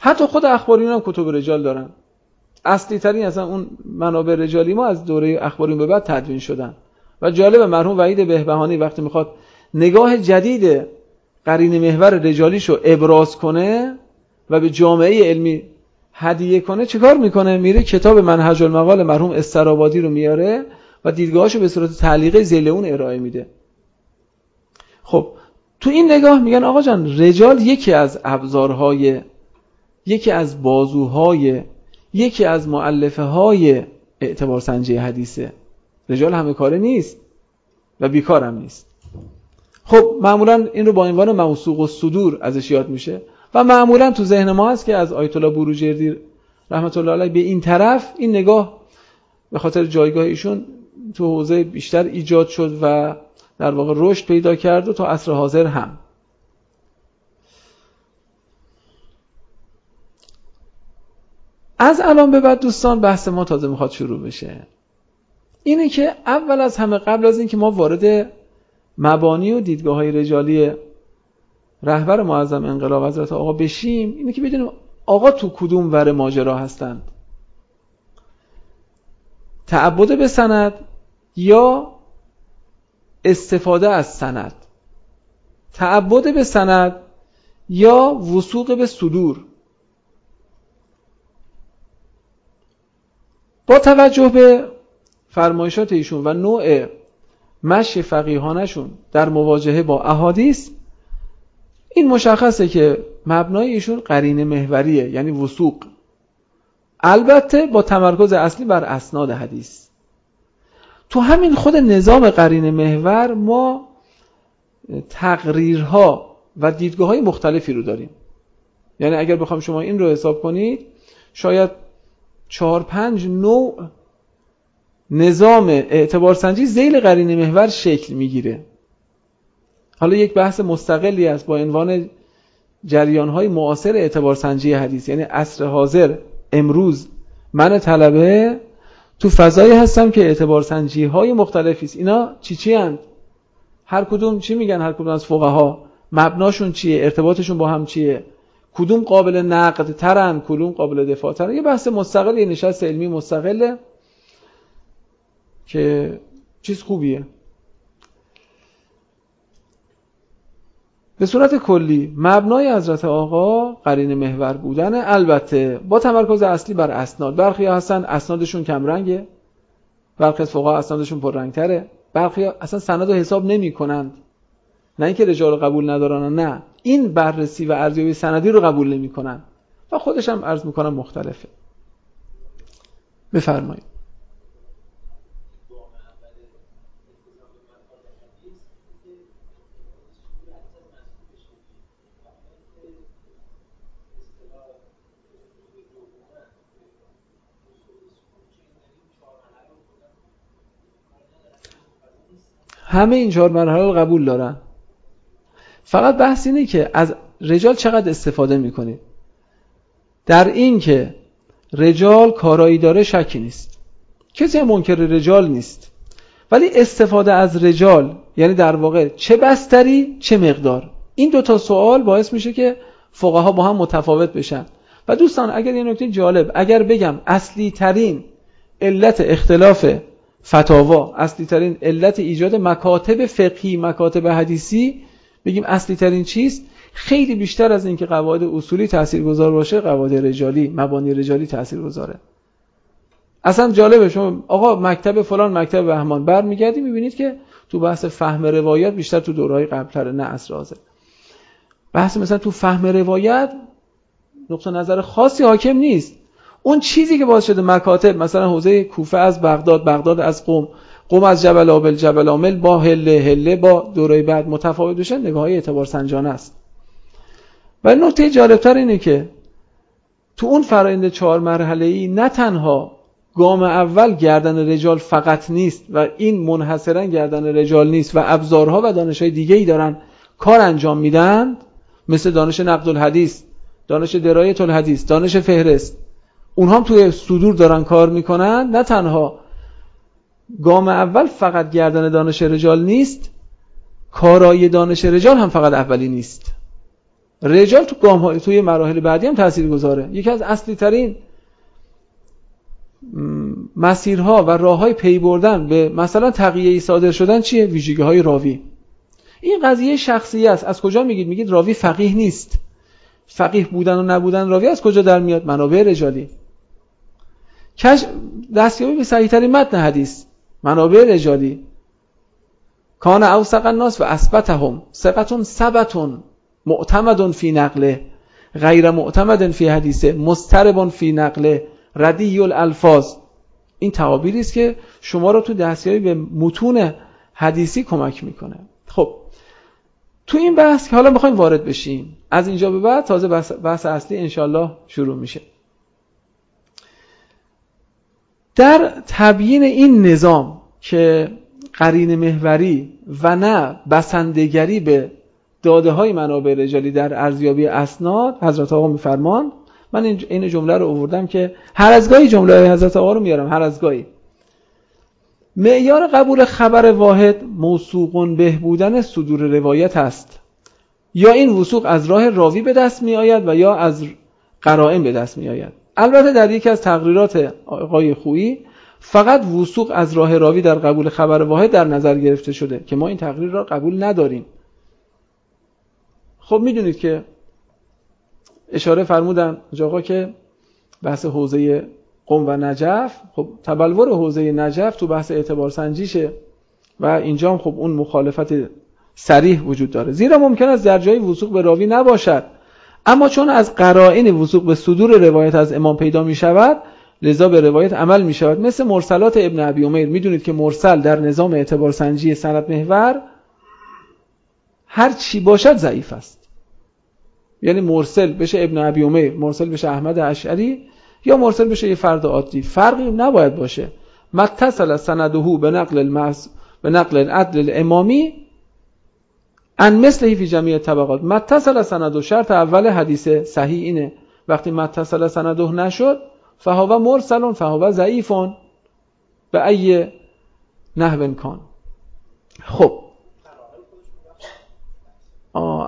حتی خود اخباریون هم کتب رجال دارن. اصلی ترین اصلا اون منابع رجالی ما از دوره اخباریون به بعد تدوین شدن. و جالب مرحوم وحید بهبهانی وقتی می‌خواد نگاه جدید قرین محور رجالیشو ابراز کنه و به جامعه علمی هدیه کنه چیکار می‌کنه؟ میره کتاب منهج المقال مرحوم استرابادی رو میاره و دیدگاهاشو به صورت تعلیقه زیل اون ارائه میده. خب تو این نگاه میگن آقا جان رجال یکی از ابزارهای یکی از بازوهای یکی از معلفه های اعتبار سنجی حدیثه. رجال همه کاره نیست و بیکار هم نیست. خب معمولا این رو با عنوان موسوق و صدور ازش یاد میشه و معمولا تو ذهن ما هست که از آیت الله بروجردی رحمت الله علیه به این طرف این نگاه به خاطر جایگاه ایشون تو حوزه بیشتر ایجاد شد و در واقع رشد پیدا کرد و تا عصر حاضر هم. از الان به بعد دوستان بحث ما تازه می‌خواد شروع بشه. اینه که اول از همه قبل از اینکه ما وارد مبانی و دیدگاه های رجالی رهبر معظم انقلاب حضرت آقا بشیم اینه که بدونیم آقا تو کدوم ور ماجرا هستند. تعبد به سند یا استفاده از سند تعبد به سند یا وسوق به صدور. با توجه به فرمایشات ایشون و نوع مشی فقیهانشون در مواجهه با احادیث این مشخصه که مبنای ایشون قرین محوریه یعنی وسوق البته با تمرکز اصلی بر اسناد حدیث. تو همین خود نظام قرین محور ما تقریرها و دیدگاه های مختلفی رو داریم. یعنی اگر بخوام شما این رو حساب کنید شاید چهار پنج نوع نظام اعتبار سنجی زیل قرین محور شکل می‌گیره. حالا یک بحث مستقلی است با عنوان جریان های معاصر اعتبار سنجی حدیث یعنی عصر حاضر امروز من طلبه تو فضایی هستم که اعتبار سنجی های مختلفی است. اینا چی چی هند؟ هر کدوم چی میگن؟ هر کدوم از فقها. مبناشون چیه؟ ارتباطشون با هم چیه؟ کدوم قابل نقد ترن کدوم قابل دفاع ترن یه بحث مستقل یه نشست علمی مستقله که چیز خوبیه. به صورت کلی مبنای حضرت آقا قرین محور بودن البته با تمرکز اصلی بر اسناد. برخی هستن اسنادشون کمرنگه برخی از فقها اسنادشون پررنگتره. برخی اصلا سند رو حساب نمی کنند نه اینکه رجال قبول ندارن نه. این بررسی و ارزیابی سندی رو قبول نمی کنن و خودش هم عرض می‌کنم مختلفه. بفرمایید. همه این چهار مرحله رو قبول دارن. فقط بحث اینه که از رجال چقدر استفاده می‌کنید در این که رجال کارایی داره شکی نیست. کسی منکر رجال نیست. ولی استفاده از رجال یعنی در واقع چه بستری چه مقدار. این دو تا سوال باعث میشه که فقها با هم متفاوت بشن. و دوستان اگر این نکته جالب اگر بگم اصلی ترین علت اختلاف فتاوا اصلی ترین علت ایجاد مکاتب فقهی مکاتب حدیثی بگیم اصلی ترین چیست؟ خیلی بیشتر از اینکه قواعد اصولی تاثیرگذار باشه قواعد رجالی مبانی رجالی تاثیرگذاره. اصلا جالبه شما آقا مکتب فلان مکتب بهمان برمیگردی می‌بینید که تو بحث فهم روایت بیشتر تو دورهای قبلتر نه حاضر. بحث مثلا تو فهم روایت نقطه نظر خاصی حاکم نیست. اون چیزی که باعث شده مکاتب مثلا حوزه کوفه از بغداد بغداد از قم قم از جبل آبل جبل عامل با هله هله با دوره بعد متفاوت بشه نگاه های اعتبار سنجانه است. و نکته جالبتر اینه که تو اون فرایند چهار مرحله ای نه تنها گام اول گردن رجال فقط نیست و این منحصرا گردن رجال نیست و ابزارها و دانشهای دیگه ای دارن کار انجام میدن مثل دانش نقد الحدیث دانش درایت الحدیث دانش فهرست. اونها هم توی صدور دارن کار می‌کنن. نه تنها گام اول فقط گردن دانش رجال نیست کارای دانش رجال هم فقط اولی نیست. رجال تو گام های توی مراحل بعدی هم تاثیر گذاره. یکی از اصلی ترین مسیرها و راه های پی بردن به مثلا تقیه صادر شدن چیه؟ ویژگی های راوی. این قضیه شخصی است. از کجا میگید؟ میگید راوی فقیه نیست. فقیه بودن و نبودن راوی از کجا در میاد؟ منابع رجالی. کش دستیابی به صحیح ترین متن حدیث منابع رجالی کان اوسق الناس و اثبتهم ثقتون ثبتون معتمد فی نقله غیر معتمد فی حدیثه مسترب فی نقله ردی الالفاظ. این تعابیری است که شما رو تو دستیابی به متون حدیثی کمک می‌کنه. خب تو این بحث که حالا می‌خوایم وارد بشیم از اینجا به بعد تازه بحث, بحث اصلی انشالله شروع میشه. در تبیین این نظام که قرین محوری و نه بسندگری به داده های منابع رجالی در ارزیابی اسناد حضرت آقا میفرمان من این جمله رو آوردم که هر از گاهی جمله حضرت آقا رو میارم هر از گاهی. معیار قبول خبر واحد موسوقون به بودن صدور روایت است. یا این وسوق از راه راوی به دست می آید و یا از قرائن به دست می آید البته در یکی از تقریرات آقای خویی فقط وسوق از راه راوی در قبول خبر واحد در نظر گرفته شده که ما این تقریر را قبول نداریم. خب می‌دونید که اشاره فرمودن آقا که بحث حوزه قم و نجف خب تبلور حوزه نجف تو بحث اعتبار سنجیشه و اینجا هم خب اون مخالفت سریح وجود داره. زیرا ممکن است در جای وثوق به راوی نباشد. اما چون از قرائن وثوق به صدور روایت از امام پیدا می شود لذا به روایت عمل می شود مثل مرسلات ابن ابی امیر می‌دونید که مرسل در نظام اعتبار سنجی سند محور هر چی باشد ضعیف است. یعنی مرسل بشه ابن ابی امیر مرسل بشه احمد اشعری یا مرسل بشه یه فرد عادی. فرقی نباید باشه. متصل سنده به نقل المعص به نقل العدل الامامی ان مثل فی جمعی طبقات. متصل سند و شرط اول حدیث صحیح اینه. وقتی متصل سنده نشد فهو مرسلون فهو ضعیفون. به ای نحو کان خب.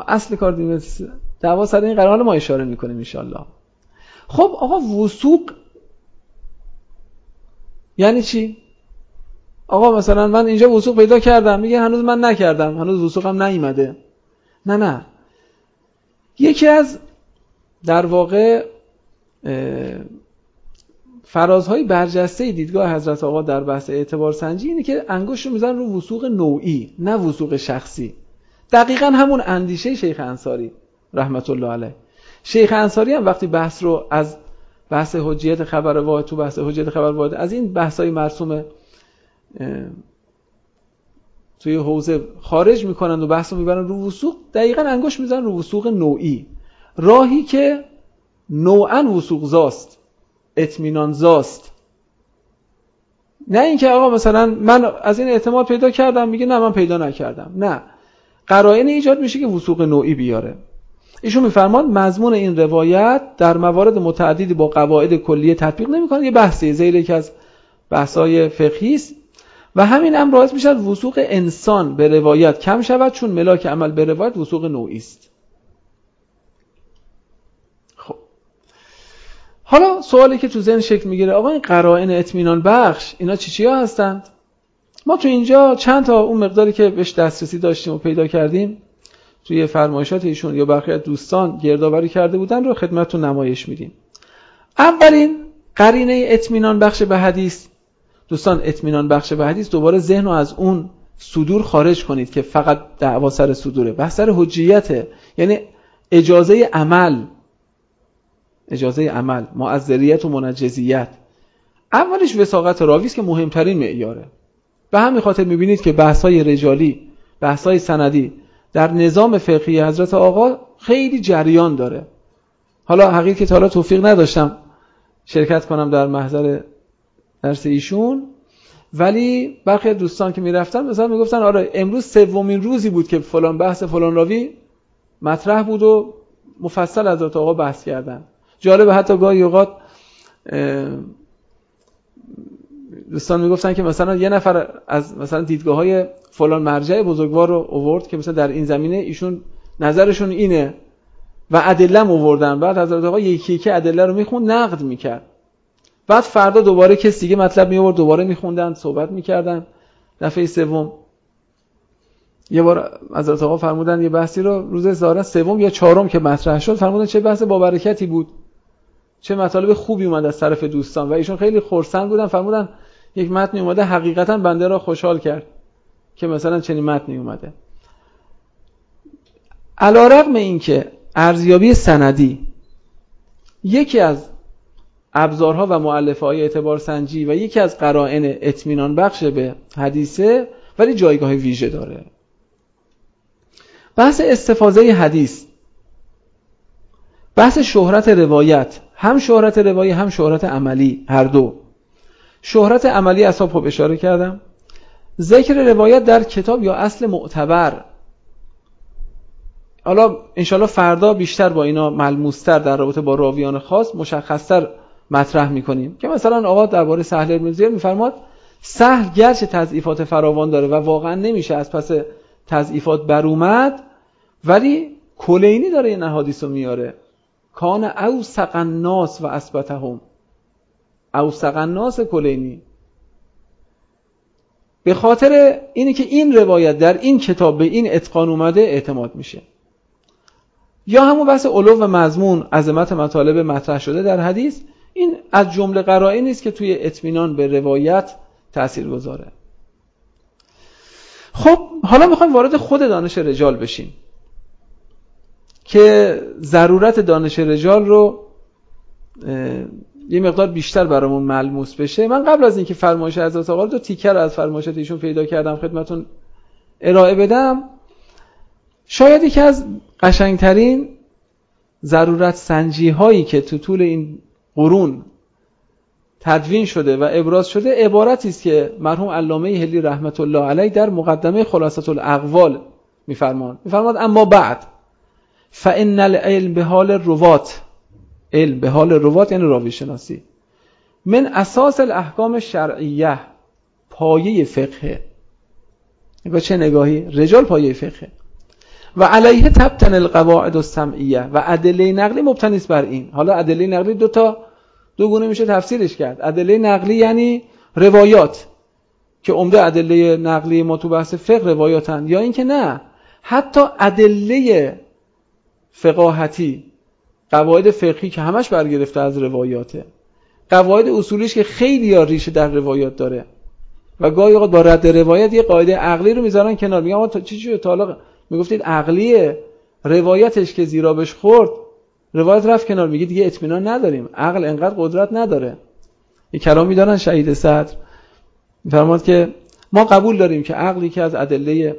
اصل کار دیگه دعوا سر این قرار ما اشاره می‌کنیم ان خب آقا وسوق یعنی چی؟ آقا مثلا من اینجا وسوق پیدا کردم. میگه هنوز من نکردم. هنوز وسوقم نیومده. نه نه. یکی از در واقع فرازهای برجسته دیدگاه حضرت آقا در بحث اعتبار سنجی اینه که انگشت رو میزن رو وسوق نوعی نه وسوق شخصی. دقیقا همون اندیشه شیخ انصاری رحمت الله علیه. شیخ انصاری هم وقتی بحث رو از بحث حجیت خبر واحد تو بحث حجیت خبر واحد از این بحثای مرسوم توی حوزه خارج می‌کنن و بحث رو می‌برن رو وسوق دقیقا انگشت می‌زنن رو وسوق نوعی. راهی که نوعا وسوق زاست اطمینان زاست. نه اینکه آقا مثلا من از این اعتماد پیدا کردم میگه نه من پیدا نکردم. نه. قرائن ایجاد میشه که وسوق نوعی بیاره. ایشون میفرمان مضمون این روایت در موارد متعددی با قواعد کلیه تطبیق نمی‌کنه. یه بحثی زیر یکی از بحثای فقهی است. و همین هم باعث می‌شد وسوق انسان به روایت کم شود چون ملاک عمل به روایت وسوق نوعی است. خب. حالا سوالی که تو ذهن شکل می‌گیره آقا این قرائن اطمینان بخش اینا چی چی ها هستند؟ ما تو اینجا چند تا اون مقداری که بهش دسترسی داشتیم و پیدا کردیم توی فرمایشات ایشون یا برخی دوستان گردآوری کرده بودن رو خدمتتون نمایش میدیم. اولین قرینه اطمینان بخش به حدیث دوستان اطمینان بخش به حدیث دوباره ذهن رو از اون صدور خارج کنید که فقط دعوا سر صدوره. بحث سر حجیته یعنی اجازه عمل. اجازه عمل معذریت و منجزیت. اولش وساقت راوی که مهمترین معیاره. به همین خاطر می‌بینید که بحث های رجالی بحث های سندی در نظام فقهی حضرت آقا خیلی جریان داره. حالا حقیقی که حالا توفیق نداشتم شرکت کنم در محضر درس ایشون. ولی برخی دوستان که می‌رفتن مثلا می‌گفتن آره امروز سومین روزی بود که فلان بحث فلان راوی مطرح بود و مفصل از آقا بحث کردن. جالب حتی گاهی اوقات دوستان می‌گفتن که مثلا یه نفر از مثلا دیدگاه های فلان مرجع بزرگوار رو اوورد که مثلا در این زمینه ایشون نظرشون اینه و ادله اووردن بعد حضرت آقا یکی یکی ادله رو می‌خوند نقد می‌کرد. بعد فردا دوباره کسی دیگه مطلب می آورد دوباره میخوندن صحبت می‌کردن. دفعه سوم. یه بار حضرت آقا فرمودن یه بحثی رو روز ظاهرا سوم یا چهارم که مطرح شد فرمودن چه بحث با برکتی بود. چه مطالب خوبی اومد از طرف دوستان. و ایشون خیلی خرسند بودن فرمودن یک متنی اومده حقیقتا بنده را خوشحال کرد که مثلا چنین متنی اومده. علا رقم این که ارزیابی سندی یکی از ابزارها و معلفه های اعتبار سنجی و یکی از قرائن اطمینان بخش به حدیثه ولی جایگاه ویژه داره. بحث استفاده حدیث. بحث شهرت روایت. هم شهرت روایت هم شهرت عملی. هر دو. شهرت عملی اصاب خب اشاره کردم. ذکر روایت در کتاب یا اصل معتبر. حالا انشالله فردا بیشتر با اینا ملموستر در رابطه با راویان خاص مشخصتر مطرح می‌کنیم که مثلا آقا درباره سهل بن زیاد میفرماد سهل گرچه تضعیفات فراوان داره و واقعا نمیشه از پس تضعیفات بر اومد ولی کلینی داره این احادیث رو میاره. کان او الناس و اثبتهم. اوسق الناس کلینی. به خاطر اینه که این روایت در این کتاب به این اتقان اومده اعتماد میشه. یا همون بحث علو و مضمون عظمت مطالب مطرح شده در حدیث این از جمله قرائنی نیست که توی اطمینان به روایت تأثیر گذاره. خب حالا می‌خوایم وارد خود دانش رجال بشیم که ضرورت دانش رجال رو یه مقدار بیشتر برامون ملموس بشه. من قبل از اینکه فرمایش حضرت آقا دو تیکر از فرمایشات ایشون پیدا کردم خدمتون ارائه بدم. شاید یکی از قشنگترین ضرورت سنجی هایی که تو طول این قرون تدوین شده و ابراز شده عبارتی است که مرحوم علامه هلی رحمت الله علیه در مقدمه خلاصه الاقوال میفرماد میفرماد اما بعد فان العلم به حال روات. علم به حال روات یعنی راوی شناسی من اساس الاحکام شرعیه پایه فقه. با چه نگاهی؟ رجال پایه فقه. و علیه تبتن القواعد السمعیه و ادله نقلی مبتنی است بر این. حالا ادله نقلی دو تا دو گونه میشه تفسیرش کرد. ادله نقلی یعنی روایات که عمده ادله نقلی ما تو بحث فقه روایاتن یا اینکه نه حتی ادله فقاهتی قواعد فقهی که همش برگرفته از روایاته. قواعد اصولیش که خیلی یا ریشه در روایات داره. و گاهی اوقات با رد روایت یه قاعده عقلی رو می‌ذارن کنار میگم تا چی چی تا می‌گفتید عقلیه. روایتش که زیرابش خورد روایت رفت کنار. میگه دیگه اطمینان نداریم. عقل انقدر قدرت نداره. یه کلامی دارن شهید صدر. میفرماد که ما قبول داریم که عقلی که از ادله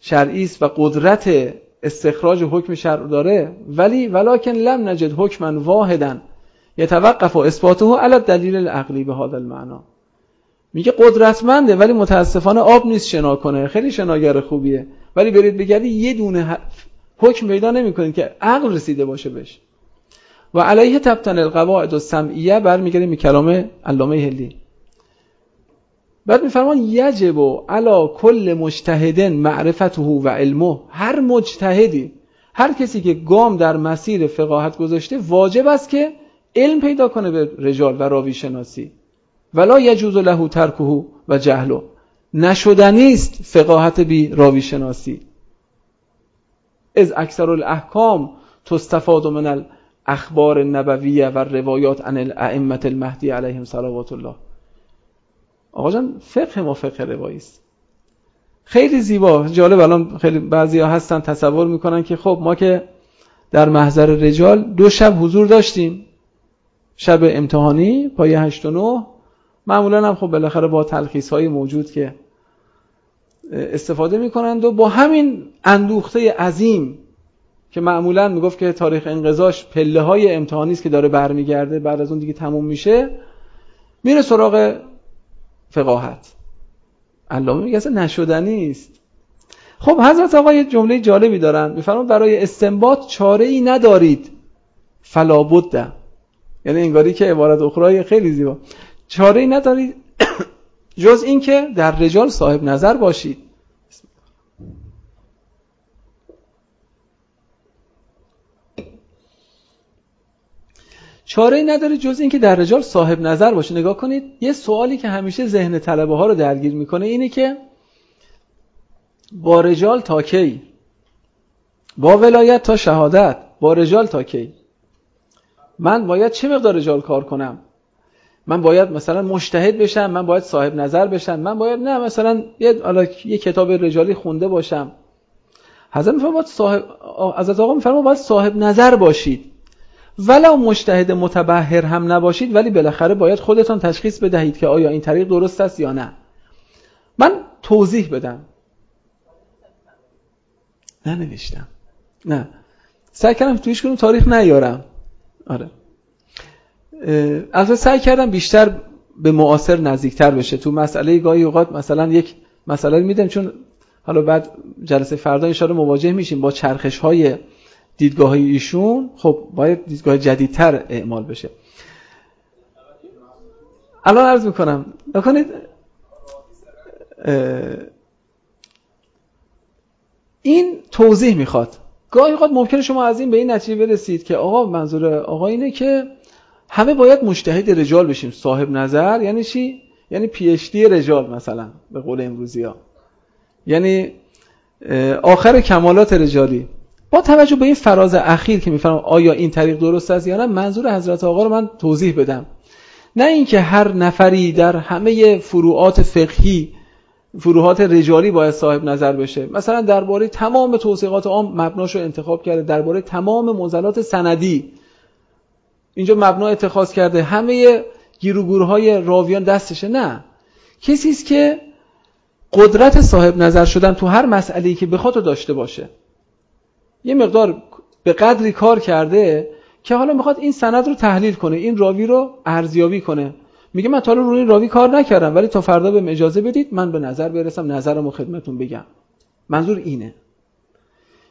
شرعی است و قدرت استخراج حکم شرع داره ولی ولکن لم نجد حکما واحدا یتوقف و اثباته علی دلیل العقلی به هذا المعنا میگه قدرتمنده ولی متاسفانه آب نیست شنا کنه. خیلی شناگر خوبیه. ولی برید بگردی یه دونه حکم پیدا نمی‌کنید که عقل رسیده باشه بهش. و علیه تبتن القواعد السمعیه برمیگردیم به کلام علامه هلی بعد میفرمان یجب و علا کل مجتهدن معرفته و علمه. هر مجتهدی هر کسی که گام در مسیر فقاهت گذاشته واجب است که علم پیدا کنه به رجال و راوی شناسی. ولا یجوز له ترکه و جهلو نشدنی است فقاهت بی راوی شناسی. از اکثر الاحکام تستفاد من الاخبار النبویه و روایات عن الائمه المهدی علیهم صلوات الله. آقا جان فقه ما فقه روایی است. خیلی زیبا. جالب الان خیلی بعضی ها هستن تصور می‌کنن که خب ما که در محضر رجال دو شب حضور داشتیم. شب امتحانی پای هشت و نه. معمولا هم خب بالاخره با تلخیص های موجود که استفاده می‌کنند و با همین اندوخته عظیم که معمولا می‌گفت که تاریخ انقضاش پله های امتحانی است که داره برمیگرده بعد از اون دیگه تموم میشه میره سراغ فقاهت. علامه میگه اصلا نشدنی است. خب حضرت آقا یه جمله جالبی دارن. میفرمان برای استنباط چاره ای ندارید. فلا بد. یعنی انگاری که عبارت اخرای خیلی زیبا. چاره ای ندارید جز اینکه در رجال صاحب نظر باشید. چاره نداره جز اینکه در رجال صاحب نظر باشه. نگاه کنید یه سوالی که همیشه ذهن طلبه ها رو درگیر می‌کنه اینه که با رجال تا کی؟ با ولایت تا شهادت با رجال تا کی؟ من باید چه مقدار رجال کار کنم؟ من باید مثلا مشتهد بشم من باید صاحب نظر بشم من باید نه مثلا یه, یه کتاب رجالی خونده باشم. حضرت میفرما باید صاحب حضرت آقا میفرما باید صاحب نظر باشید. ولو مشتهد متبهر هم نباشید ولی بالاخره باید خودتان تشخیص بدهید که آیا این طریق درست است یا نه. من توضیح بدم. ننوشتم. نه. سعی کردم تویش کنم تاریخ نیارم. آره. البته سعی کردم بیشتر به معاصر نزدیکتر بشه. تو مسئله گاهی اوقات مثلا یک مسئله میدم چون حالا بعد جلسه فردا ان مواجه میشیم با چرخش های دیدگاه ایشون. خب باید دیدگاه جدیدتر اعمال بشه. الان عرض می‌کنم نکنید این توضیح می‌خواد. گاهی اوقات ممکنه شما از این به این نتیجه برسید که آقا منظور آقا اینه که همه باید مجتهد رجال بشیم. صاحب نظر یعنی چی؟ یعنی پی رجال مثلا به قول امروزی ها یعنی آخر کمالات رجالی. با توجه به این فراز اخیر که میفرم آیا این طریق درست است یا نه منظور حضرت آقا رو من توضیح بدم. نه اینکه هر نفری در همه فروعات فقهی فروعات رجالی باید صاحب نظر بشه. مثلا درباره تمام توصیقات عام مبناشو انتخاب کرده درباره تمام موزلات سندی. اینجا مبنا اتخاذ کرده. همه گیروگورهای راویان دستشه. نه. کسی است که قدرت صاحب نظر شدن تو هر مسئله که بخواد داشته باشه. یه مقدار به قدری کار کرده که حالا می‌خواد این سند رو تحلیل کنه این راوی رو ارزیابی کنه. میگه من تا روی این راوی کار نکردم ولی تا فردا به اجازه بدید من به نظر برسم نظرمو خدمتون بگم. منظور اینه.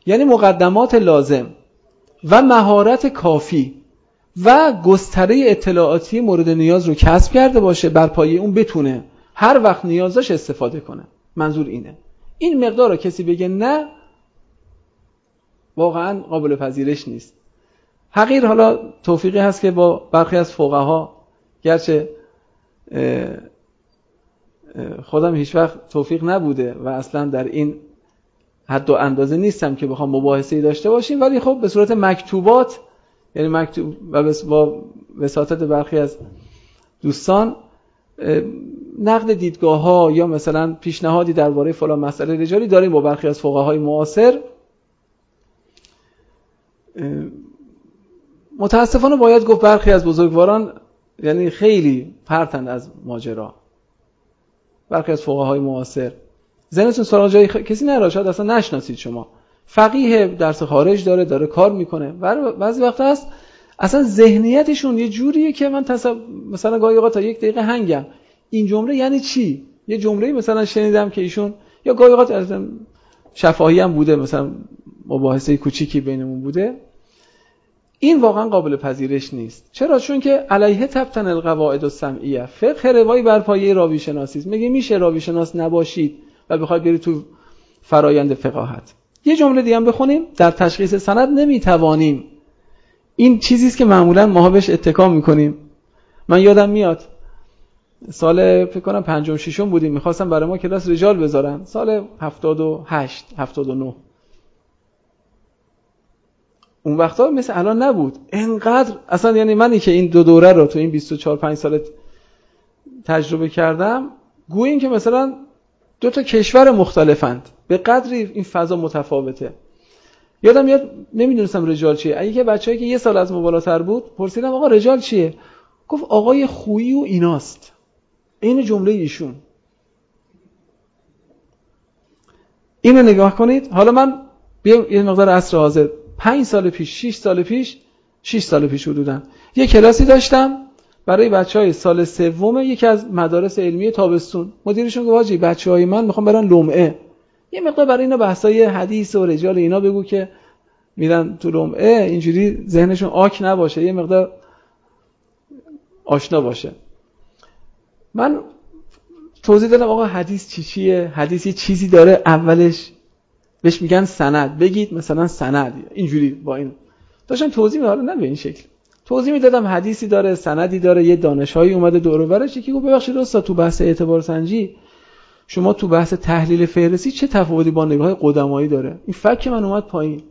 یعنی مقدمات لازم و مهارت کافی. و گستره اطلاعاتی مورد نیاز رو کسب کرده باشه بر پایه اون بتونه هر وقت نیازش استفاده کنه. منظور اینه. این مقدار رو کسی بگه نه واقعا قابل پذیرش نیست. حقیر حالا توفیقی هست که با برخی از فقها گرچه خودم هیچ وقت توفیق نبوده و اصلا در این حد و اندازه نیستم که بخوام مباحثه داشته باشیم ولی خب به صورت مکتوبات یعنی مکتوب و با وساطت برخی از دوستان نقد دیدگاه ها یا مثلا پیشنهادی درباره فلان مسئله رجالی داریم با برخی از فقهای معاصر. متاسفانه باید گفت برخی از بزرگواران یعنی خیلی پرتند از ماجرا. برخی از فقهای معاصر. ذهنتون سراغ جای کسی نره شاید اصلا نشناسید شما. فقیه درس خارج داره داره کار می‌کنه. بعضی وقت هست اصلا ذهنیتشون یه جوریه که من تصب... مثلا گاهی اوقات تا یک دقیقه هنگم. این جمله یعنی چی؟ یه جمله مثلا شنیدم که ایشون یا گاهی اوقات شفاهی هم بوده مثلا مباحثه کوچیکی بینمون بوده. این واقعا قابل پذیرش نیست. چرا؟ چون که علیه تبتن القواعد السمعیه. فقه روایی بر پایه راوی شناسی میگه میشه راوی شناس نباشید و بخواید برید تو فرایند فقاهت؟ یه جمله دیگه هم بخونیم. در تشخیص سند نمی‌توانیم. این چیزی است که معمولا ما بهش اتکا می‌کنیم. من یادم میاد. سال فکر کنم پنجم ششم بودیم. می‌خواستم برای ما کلاس رجال بذارن. سال 78 79 اون وقتا مثل الان نبود. انقدر اصلا یعنی منی که این دو دوره رو تو این 24 5 سال تجربه کردم. گوییم که مثلا دو تا کشور مختلفند. به قدری این فضا متفاوته. یادم یاد نمی‌دونستم رجال چیه. اگه که بچه‌ای که یه سال از ما بالاتر بود پرسیدم آقا رجال چیه؟ گفت آقای خویی و ایناست. این جمله ایشون. اینو نگاه کنید. حالا من بیام یه مقدار عصر حاضر. پنج سال پیش 6 سال پیش 6 سال پیش حدودا. یه کلاسی داشتم برای بچه های سال سوم یکی از مدارس علمی تابستون. مدیرشون گفت حاجی بچه های من می‌خوام برن لمعه. یه مقدار برای اینا بحثای حدیث و رجال اینا بگو که میرن تو لمعه اینجوری ذهنشون آک نباشه یه مقدار آشنا باشه. من توضیح دادم آقا حدیث چی چیه؟ حدیث یه چیزی داره اولش بهش میگن سند. بگید مثلا سند. اینجوری با این. داشتم توضیح می‌دادم نه به این شکل. توضیح می‌دادم حدیثی داره سندی داره یه دانشهایی اومده دور و برش. یکی گفت ببخشید استاد تو بحث اعتبار سنجی شما تو بحث تحلیل فهرستی چه تفاوتی با نگاه قدمایی داره؟ این فکر من اومد پایین.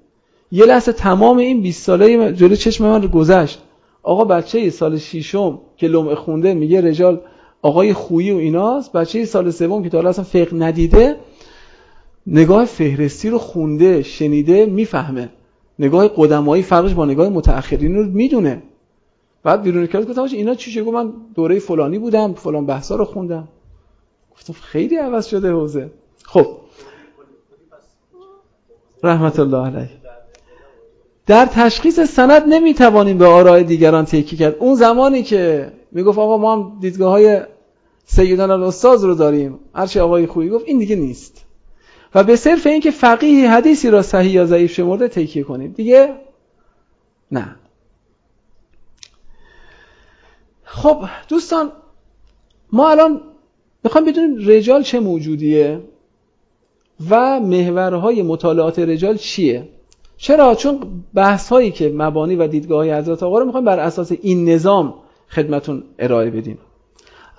یه لحظه تمام این 20 ساله جلوی چشم من گذشت. آقا بچه سال ششم که لمعه خونده میگه رجال آقای خویی و ایناست. بچه سال سوم که تا اصلا فقه ندیده نگاه فهرستی رو خونده شنیده می‌فهمه. نگاه قدمایی فرقش با نگاه متأخرین رو می‌دونه. بعد بیرون کلاس گفتم اینا چی شده من دوره فلانی بودم فلان بحثا رو خوندم. گفتم خیلی عوض شده حوزه. خب. رحمت الله علیه. در تشخیص سند نمی‌توانیم به آراء دیگران تکی کرد. اون زمانی که می‌گفت آقا ما هم دیدگاه های سیدان الاستاذ رو داریم هرچی آقای خویی گفت این دیگه نیست. و به صرف اینکه فقیه حدیثی را صحیح یا ضعیف شمرده تکیه کنیم. دیگه نه. خب دوستان ما الان می‌خوایم بدونیم رجال چه موجودیه و محورهای مطالعات رجال چیه؟ چرا؟ چون بحث هایی که مبانی و دیدگاه حضرت آقا رو می‌خوایم بر اساس این نظام خدمتون ارائه بدیم.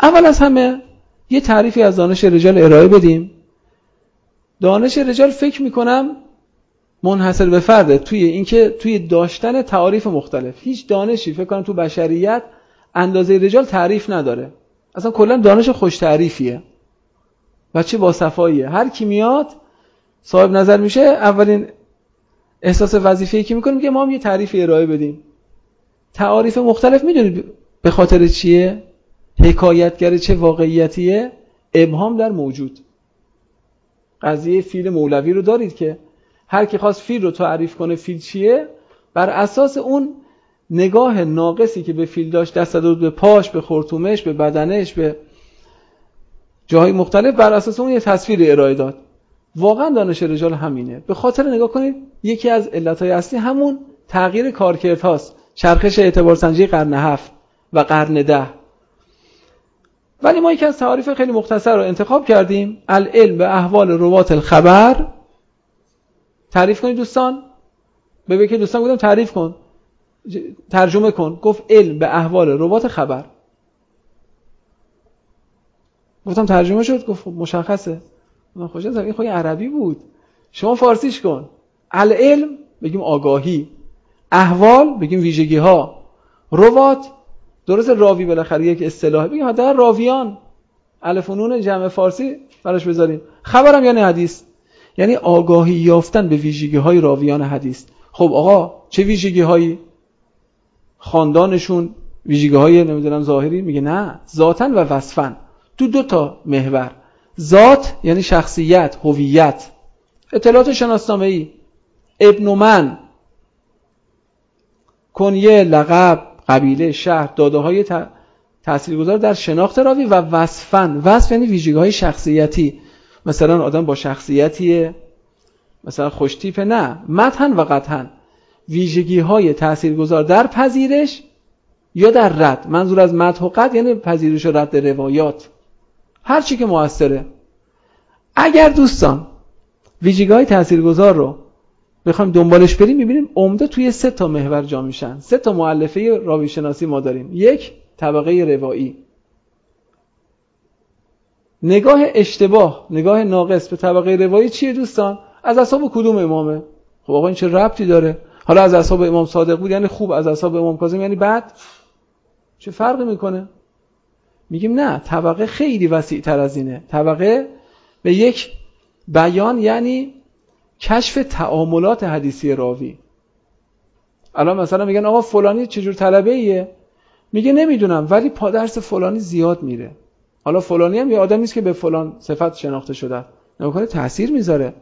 اول از همه یه تعریفی از دانش رجال ارائه بدیم. دانش رجال فکر می‌کنم منحصر به فرده توی اینکه توی داشتن تعاریف مختلف. هیچ دانشی فکر کنم تو بشریت اندازه رجال تعریف نداره. اصلا کلا دانش خوش تعریفیه. و چه با صفاییه. هر کی میاد صاحب نظر میشه اولین احساس وظیفه‌ای که می‌کنه میگه ما هم یه تعریف ارائه بدیم. تعاریف مختلف می‌دونید به خاطر چیه؟ حکایتگر چه واقعیتیه؟ ابهام در موجود. قضیه فیل مولوی رو دارید که هر کی خواست فیل رو تعریف کنه فیل چیه؟ بر اساس اون نگاه ناقصی که به فیل داشت دست داد به پاش به خرطومش به بدنش به جاهای مختلف بر اساس اون یه تصویر ارائه داد. واقعا دانش رجال همینه. به خاطر نگاه کنید یکی از علتهای اصلی همون تغییر کارکرد هاست. چرخش اعتبار سنجی قرن هفت و قرن ده. ولی ما یکی از تعاریف خیلی مختصر رو انتخاب کردیم. العلم به احوال روات الخبر. تعریف کنید دوستان. به که دوستان بودم تعریف کن. ترجمه کن. گفت علم به احوال روات خبر. گفتم ترجمه شد؟ گفت مشخصه. من خوشم این خود عربی بود. شما فارسیش کن. العلم بگیم آگاهی. احوال بگیم ویژگی ها روات درست راوی بالاخره یک اصطلاح. بگیم حداقل راویان. الف جمع فارسی براش بذاریم. خبرم یعنی حدیث. یعنی آگاهی یافتن به ویژگی های راویان حدیث. خب آقا چه ویژگی هایی خاندانشون ویژگی های نمی‌دونم ظاهری میگه نه ذاتا و وصفا. تو دو تا محور. ذات یعنی شخصیت هویت. اطلاعات شناسنامه ای ابن من. کنیه لقب قبیله شهر داده های تاثیرگذار در شناخت راوی و وصفن وصف یعنی ویژگی های شخصیتی. مثلا آدم با شخصیتیه. مثلا خوشتیپ نه متن و قطعا ویژگی های تاثیرگذار در پذیرش یا در رد. منظور از متن و قد یعنی پذیرش و رد روایات. هر چی که موثره. اگر دوستان ویژگی های تاثیرگذار رو بخوایم دنبالش بریم می‌بینیم عمده توی سه تا محور جا میشن. سه تا مؤلفه راوی شناسی ما داریم. یک طبقه روایی. نگاه اشتباه نگاه ناقص به طبقه روایی چیه دوستان؟ از اصحاب کدوم امامه؟ خب آقا این چه ربطی داره؟ حالا از اصحاب امام صادق بود یعنی خوب از اصحاب امام کاظم یعنی بد چه فرقی می‌کنه؟ میگیم نه طبقه خیلی وسیع تر از اینه. طبقه به یک بیان یعنی کشف تعاملات حدیثی راوی. الان مثلا میگن آقا فلانی چجور طلبه ایه میگه نمی‌دونم ولی پادرس فلانی زیاد میره. حالا فلانی هم یه آدمی نیست که به فلان صفت شناخته شده. نمی‌کنه تاثیر می‌ذاره.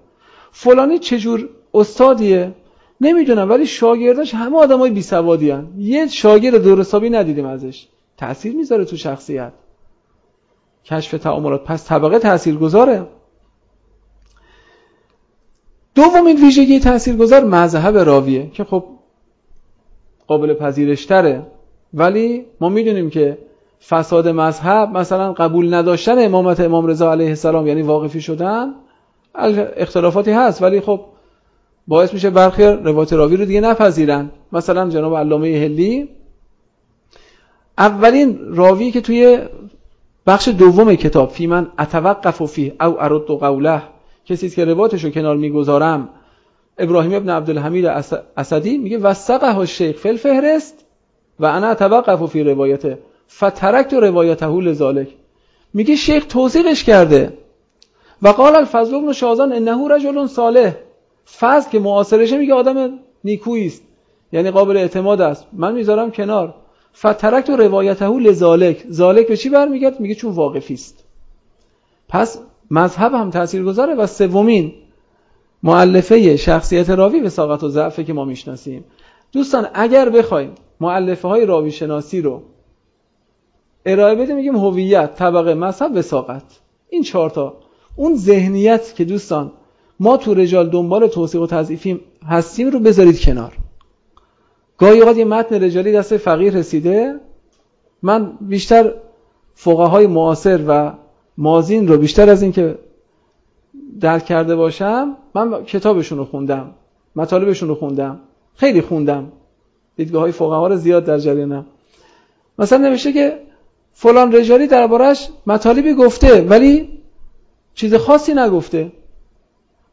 فلانی چجور استادیه؟ نمی‌دونم ولی شاگرداش همه آدمای بی سوادی هن. یه شاگرد درستابی ندیدیم ازش. تاثیر می‌ذاره تو شخصیت. کشف تعاملات. پس طبقه تاثیر گذاره دومین ویژگی تاثیرگذار مذهب راویه که خب قابل پذیرشتره ولی ما می‌دونیم که فساد مذهب مثلا قبول نداشتن امامت امام رضا علیه السلام یعنی واقفی شدن اختلافاتی هست. ولی خب باعث میشه برخی روایت راوی رو دیگه نپذیرن. مثلا جناب علامه هلی اولین راوی که توی بخش دوم کتاب فی من اتوقف فی او ارد قوله کسی که روایتش رو کنار می‌گذارم ابراهیم ابن عبدالحمید اسدی میگه وثقه الشیخ فی الفهرست و انا اتوقف فی روایته. فترکت روایته لذالک میگه شیخ توثیقش کرده. و قال الفضل ابن شاذان انه رجل صالح. فضل که معاصرشه میگه آدم نیکویی است. یعنی قابل اعتماد است. من می‌ذارم کنار. فترکت روایته لذالک ذالک به چی برمیگرد؟ میگه چون واقفی است. پس مذهب هم تأثیر گذاره و سومین معلفه شخصیت راوی ساقت و ضعفه که ما می‌شناسیم. دوستان اگر بخوایم معلفه های راوی شناسی رو ارائه بده میگیم هویت طبقه مذهب ساقت این چهارتا اون ذهنیت که دوستان ما تو رجال دنبال توصیق و تضعیفیم هستیم رو بذارید کنار. گاهی اوقات یه متن رجالی دست فقیر رسیده من بیشتر فقهای معاصر و مازین رو بیشتر از این که درک کرده باشم من کتابشون رو خوندم مطالبشون رو خوندم خیلی خوندم. دیدگاه های فقها رو زیاد در جریانم. مثلا نوشته که فلان رجالی دربارش مطالبی گفته ولی چیز خاصی نگفته.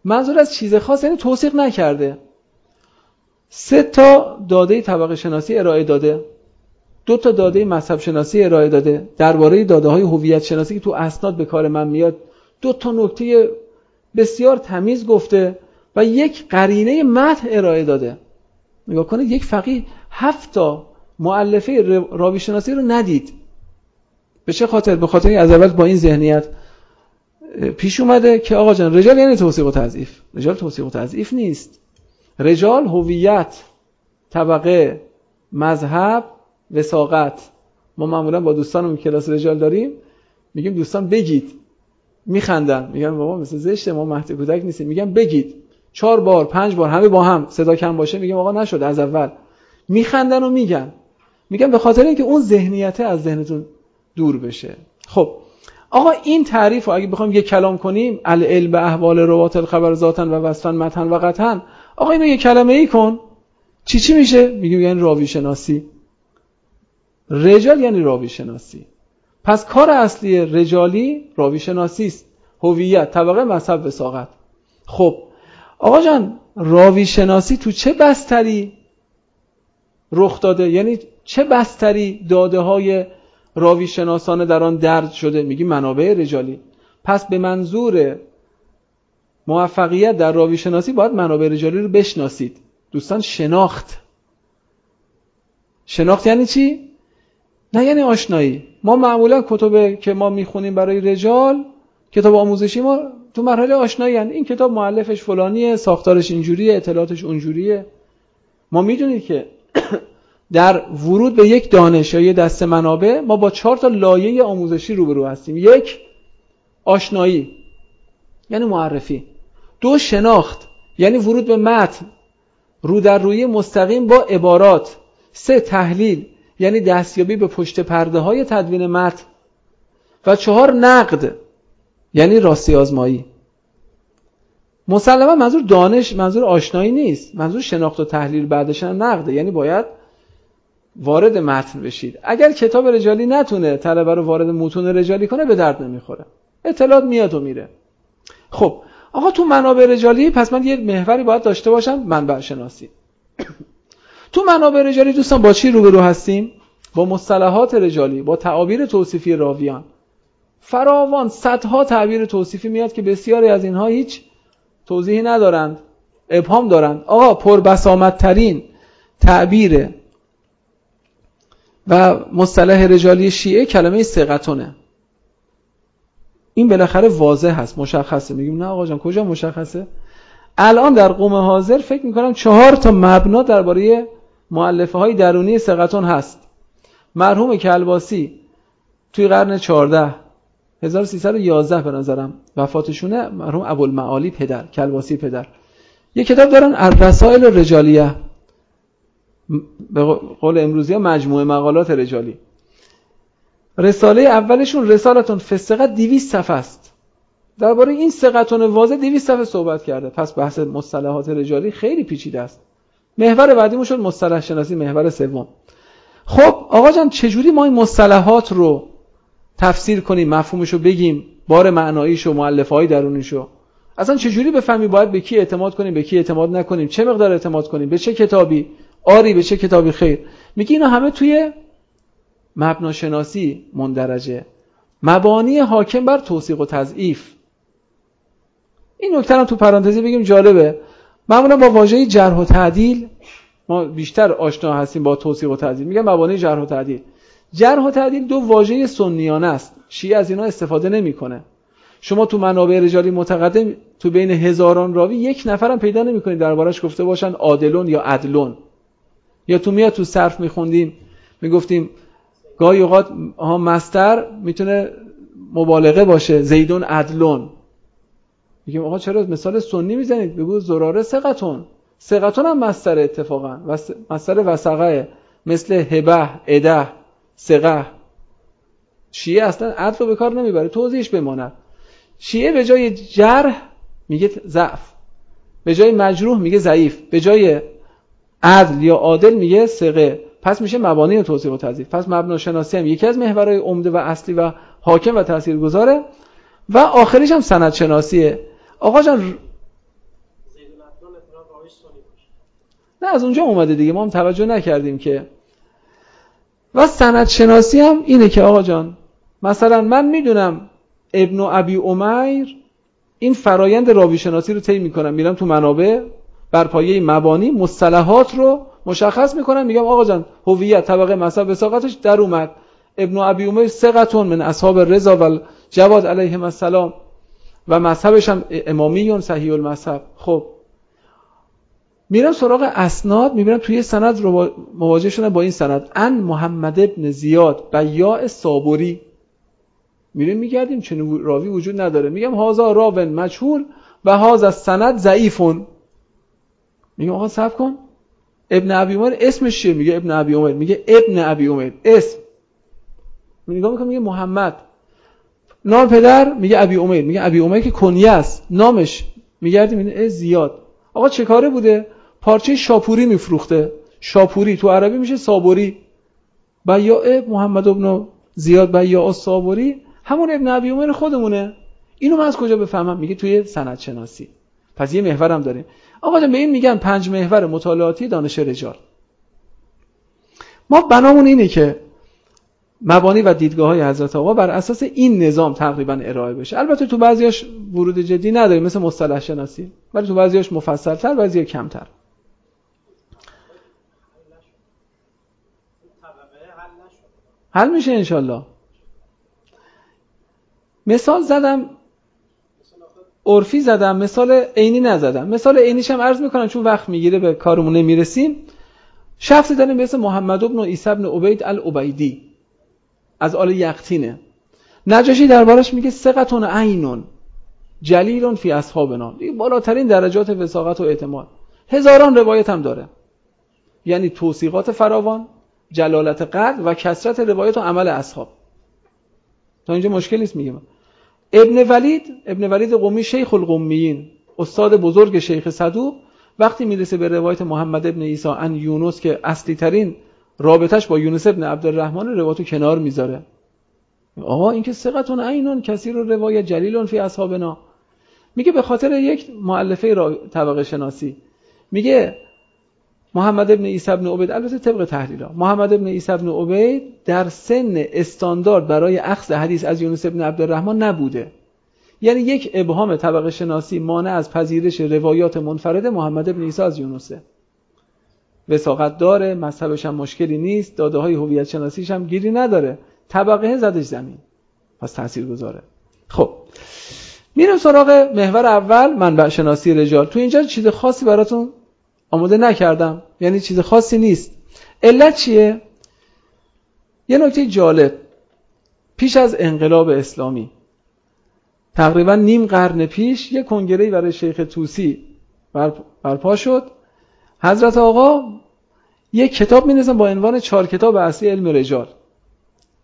منظور از چیز خاص یعنی توصیق نکرده. سه تا داده طبقه شناسی ارائه داده. دو تا داده مذهب شناسی ارائه داده. درباره داده های هویت شناسی که تو اسناد به کار من میاد. دو تا نکته بسیار تمیز گفته و یک قرینه متن ارائه داده. نگاه کنید یک فقیه هفت تا مؤلفه راوی شناسی رو ندید. به چه خاطر؟ به خاطر از اول با این ذهنیت پیش اومده که آقا جان رجال یعنی توصیق و تضعیف. رجال توصیق و تضعیف نیست. رجال هویت طبقه مذهب وساقت. ما معمولا با دوستانم کلاس رجال داریم میگیم دوستان بگید. میخندن. میگن بابا مثل زشته ما مهد کودک نیستیم. میگن بگید. چهار بار پنج بار همه با هم. صدا کم باشه میگیم آقا نشد از اول. میخندن و میگن. میگن به خاطر اینکه اون ذهنیته از ذهنتون دور بشه. خب آقا این تعریف رو اگه بخوایم یه کلام کنیم العلم به احوال روات الخبر ذاتن و وصفن متن و قطن آقا اینو یه کلمه ای کن. چی چی میشه؟ میگیم یعنی راوی شناسی رجال یعنی راوی شناسی پس کار اصلی رجالی راوی شناسی است. هویت طبقه مذهب وساقت. خب آقا جان راوی شناسی تو چه بستری رخ داده؟ یعنی چه بستری داده های راوی شناسانه در آن درد شده. میگی منابع رجالی. پس به منظور موفقیت در راوی شناسی باید منابع رجالی رو بشناسید. دوستان شناخت. شناخت یعنی چی؟ نه یعنی آشنایی. ما معمولا کتب که ما می‌خونیم برای رجال کتاب آموزشی ما تو مرحله آشنایی هن. این کتاب معلفش فلانیه ساختارش اینجوریه اطلاعاتش اونجوریه. ما می‌دونید که در ورود به یک دانش یا یه دست منابع ما با چهار تا لایه آموزشی روبرو هستیم. یک آشنایی یعنی معرفی. دو شناخت یعنی ورود به متن. رو در روی مستقیم با عبارات. سه تحلیل یعنی دستیابی به پشت پرده های تدوین متن. و چهار نقد یعنی راستی آزمایی. مسلما منظور دانش منظور آشنایی نیست. منظور شناخت و تحلیل بعدش هم نقده. یعنی باید وارد متن بشید. اگر کتاب رجالی نتونه طلبه رو وارد متون رجالی کنه به درد نمی‌خوره. اطلاعات میاد و میره. خب آقا تو منابع رجالی پس من یه محوری باید داشته باشم منبع شناسی. *clears throat* تو منابع رجالی دوستان با چی روبرو هستیم؟ با مصطلحات رجالی با تعابیر توصیفی راویان. فراوان صدها تعبیر توصیفی میاد که بسیاری از اینها هیچ توضیحی ندارند ابهام دارند. آقا پربسامدترین تعبیر و مصطلح رجالی شیعه کلمه سقتونه این بالاخره واضح هست مشخصه. میگیم نه آقا جان کجا مشخصه؟ الان در قوم حاضر فکر می‌کنم چهار تا مبنا درباره معلفه های درونی سقتون هست. مرحوم کلباسی توی قرن 14 1311 به نظرم وفاتشونه مرحوم ابوالمعالی پدر کلباسی پدر. یه کتاب دارن الرسائل رجالیه. به قول امروزی ها مجموعه مقالات رجالی. رساله اولشون رسالتون فسقت 200 صفحه است. درباره این سقتون واضح 200 صفحه صحبت کرده. پس بحث مصطلحات رجالی خیلی پیچیده است. محور بعدیمون شد مصطلح شناسی محور سوم. خب آقا جان چجوری ما این مصطلحات رو تفسیر کنیم مفهومش رو بگیم بار معناییش و مؤلفه های درونیشو؟ اصلا چجوری بفهمی؟ باید به کی اعتماد کنیم به کی اعتماد نکنیم؟ چه مقدار اعتماد کنیم؟ به چه کتابی؟ آری به چه کتابی خیر. میگه اینا همه توی مبناشناسی مندرجه. مبانی حاکم بر توصیق و تضعیف. این نکته رو تو پرانتزی بگیم جالبه. معمولا با واژه جرح و تعدیل ما بیشتر آشنا هستیم با توصیق و تعدیل. میگم مبانی جرح و تعدیل. جرح و تعدیل دو واژه سنیانه است. شیعه از اینا استفاده نمی‌کنه. شما تو منابع رجالی متقدم تو بین هزاران راوی یک نفرم پیدا نمی‌کنید. دربارش گفته باشن عادلون یا عدلون. یا تو میاد تو صرف میخوندیم می‌گفتیم گاهی اوقات ها مستر می‌تونه مبالغه باشه زیدون عدلون. میگیم آقا چرا مثال سنی می‌زنید؟ بگو زراره سقتون سقتون هم مستر اتفاقا. مستر وسقه مثل هبه اده سقه شیعه اصلا عدل رو به کار نمی‌بره توضیحش بماند شیعه به جای جرح میگه ضعف. به جای مجروح میگه ضعیف. به جای عدل یا عادل میگه سقه پس میشه مبانی توصیف و تضعیف پس مبنا شناسی هم یکی از محورهای عمده و اصلی و حاکم و تاثیرگذاره. و آخریش هم سند شناسیه. آقا جان نه از اونجا اومده دیگه. ما هم توجه نکردیم که. و سند شناسی هم اینه که آقا جان مثلا من می‌دونم ابن ابی امیر این فرایند راوی شناسی رو طی می‌کنم. میرم تو منابع. بر پایه مبانی مصطلحات رو مشخص می‌کنم. میگم آقا جان هویت طبقه مذهب وساقتش در اومد. ابن ابی امیر ثقتون من اصحاب رضا و جواد علیهم السلام و مذهبش هم امامیون صحیح المذهب. خب میرم سراغ اسناد. می‌بینم توی سند رو مواجه شدن با این سند. ان محمد ابن زیاد بیاء صابری میریم میگردیم چنین راوی وجود نداره. میگم هازا راون مجهول و هاز از سند ضعیفون. میگم آقا صبر کن. ابن ابی عمر اسمش چیه؟ میگه ابن ابی عمر. میگه ابن ابی عمر. اسم. نگاه می‌کنم میگه محمد. نام پدر میگه ابی عمر. میگه ابی عمر که کنیه است. نامش. میگردیم این زیاد. آقا چه کاره بوده؟ پارچه شاپوری میفروخته. شاپوری. تو عربی میشه صابوری. بیاء محمد ابن زیاد بیاء صابوری. همون ابن ابی عمر خودمونه. اینو من از کجا بفهمم؟ میگه توی سند شناسی پس یه محورم داریم. آقا به این میگن پنج محور مطالعاتی دانش رجال. ما بنامون اینه که مبانی و دیدگاه های حضرت آقا بر اساس این نظام تقریبا ارائه بشه. البته تو بعضیاش ورود جدی نداریم مثل مصطلح شناسی. ولی تو بعضیاش مفصلتر بعضی کمتر. حل میشه انشالله مثال زدم عرفی زدم مثال عینی نزدم. مثال عینیش هم عرض می‌کنم چون وقت می‌گیره به کارمون نمی‌رسیم. شخصی داریم مثل محمد ابن عیسی ابن عبید العبیدی. از آل یقتینه نجاشی دربارش میگه سقتون عینون جلیلون فی اصحابنا. بالاترین درجات وساقت و اعتماد. هزاران روایت هم داره. یعنی توصیقات فراوان جلالت قدر و کسرت روایت و عمل اصحاب. تا اینجا مشکل نیست میگم ابن ولید ابن ولید قومی شیخ القومیین استاد بزرگ شیخ صدوق. وقتی می‌رسه به روایت محمد ابن عیسی ان یونس که اصلی ترین رابطش با یونس ابن عبدالرحمن روایتو کنار می‌ذاره. آقا این که ثقتون عینون کسی رو روایت جلیلون فی اصحابنا. میگه به خاطر یک مؤلفه طبقه شناسی. میگه محمد ابن عیسی ابن عبید البته طبق تحلیلا محمد ابن عیسی ابن عبید در سن استاندارد برای اخذ حدیث از یونس ابن عبدالرحمن نبوده. یعنی یک ابهام طبقه شناسی مانع از پذیرش روایات منفرد محمد ابن عیسی از یونسه. وساقت داره مذهبش هم مشکلی نیست داده های هویت شناسیش هم گیری نداره. طبقه زدش زمین. پس تاثیر گذاره. خب. میرم سراغ محور اول منبع شناسی رجال. تو اینجا چیز خاصی براتون آماده نکردم. یعنی چیز خاصی نیست. علت چیه؟ یه نکته جالب. پیش از انقلاب اسلامی. تقریبا نیم قرن پیش یه کنگرهی برای شیخ توسی برپا شد. حضرت آقا یک کتاب می با عنوان چهار کتاب اصلی علم رجال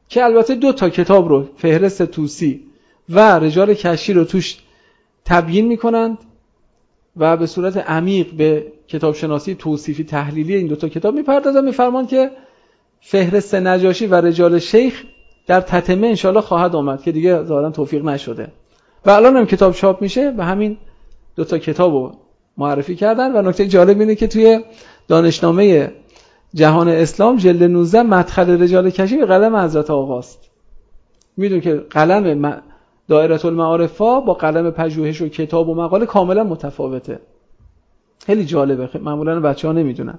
که البته دو تا کتاب رو فهرست توسی و رجال کشی رو توش تبیین می‌کنند و به صورت عمیق به کتاب شناسی توصیفی تحلیلی این دوتا کتاب می‌پردازن میفرمان که فهرست نجاشی و رجال شیخ در تتمه انشالله خواهد آمد که دیگه ظاهرا توفیق نشده. و الان هم کتاب چاپ میشه و همین دوتا کتاب رو معرفی کردن و نکته جالب اینه که توی دانشنامه جهان اسلام جلد 19 مدخل رجال کشی به قلم حضرت آقاست. میدون که قلم دایره المعارفا با قلم پژوهش و کتاب و مقاله کاملا متفاوته. خیلی جالبه. معمولا بچه ها نمی‌دونن.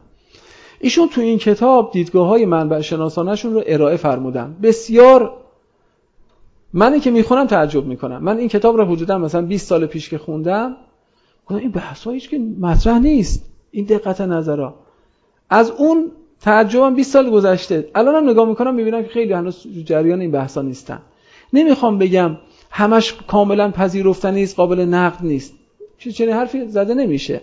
ایشون تو این کتاب دیدگاه های منبع شناسانشون رو ارائه فرمودن. بسیار منی که می‌خونم تعجب می‌کنم. من این کتاب رو حدودا مثلا 20 سال پیش که خوندم گفتم این بحث هیچ که مطرح نیست. این دقت نظرها. از اون تعجبم 20 سال گذشته. الانم نگاه می‌کنم می‌بینم که خیلی هنوز جریان این بحثا نیستن. نمی‌خوام بگم همش کاملا پذیرفتنی نیست قابل نقد نیست. چنین حرفی زده نمیشه.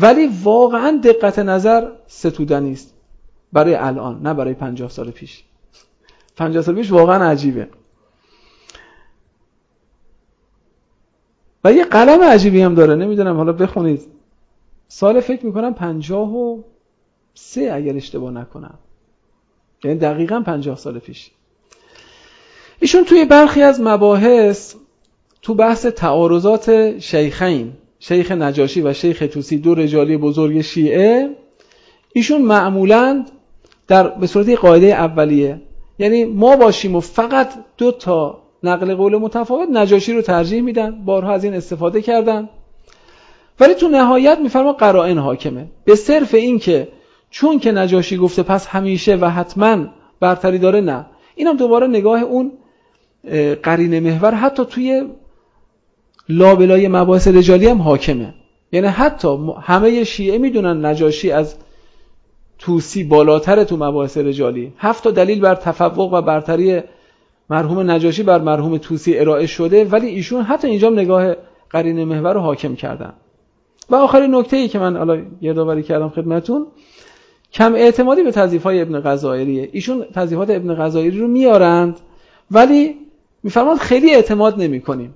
ولی واقعا دقت نظر ستودنی است برای الان نه برای پنجاه سال پیش. پنجاه سال پیش واقعا عجیبه. و یه قلم عجیبی هم داره نمی‌دونم حالا بخونید. سال فکر می‌کنم پنجاه و سه اگر اشتباه نکنم. یعنی دقیقا پنجاه سال پیش. ایشون توی برخی از مباحث تو بحث تعارضات شیخین شیخ نجاشی و شیخ توسی دو رجالی بزرگ شیعه ایشون معمولا در به صورت قاعده اولیه. یعنی ما باشیم و فقط دو تا نقل قول متفاوت نجاشی رو ترجیح میدن بارها از این استفاده کردن. ولی تو نهایت میفرما قرائن حاکمه. به صرف این که چون که نجاشی گفته پس همیشه و حتما برتری داره نه. اینم دوباره نگاه اون قرین محور حتی توی لابلای مباحث رجالی هم حاکمه. یعنی حتی همه شیعه می‌دونن نجاشی از توسی بالاتر تو مباحث رجالی. هفت دلیل بر تفوق و برتری مرحوم نجاشی بر مرحوم توسی ارائه شده ولی ایشون حتی اینجا نگاه قرین محور رو حاکم کردن. و آخرین نکته ای که من حالا یادآوری کردم خدمتون کم اعتمادی به تضیف های ابن غزائریه ایشون تضیفات ابن غزائری رو میارند ولی میفرماد خیلی اعتماد نمی کنیم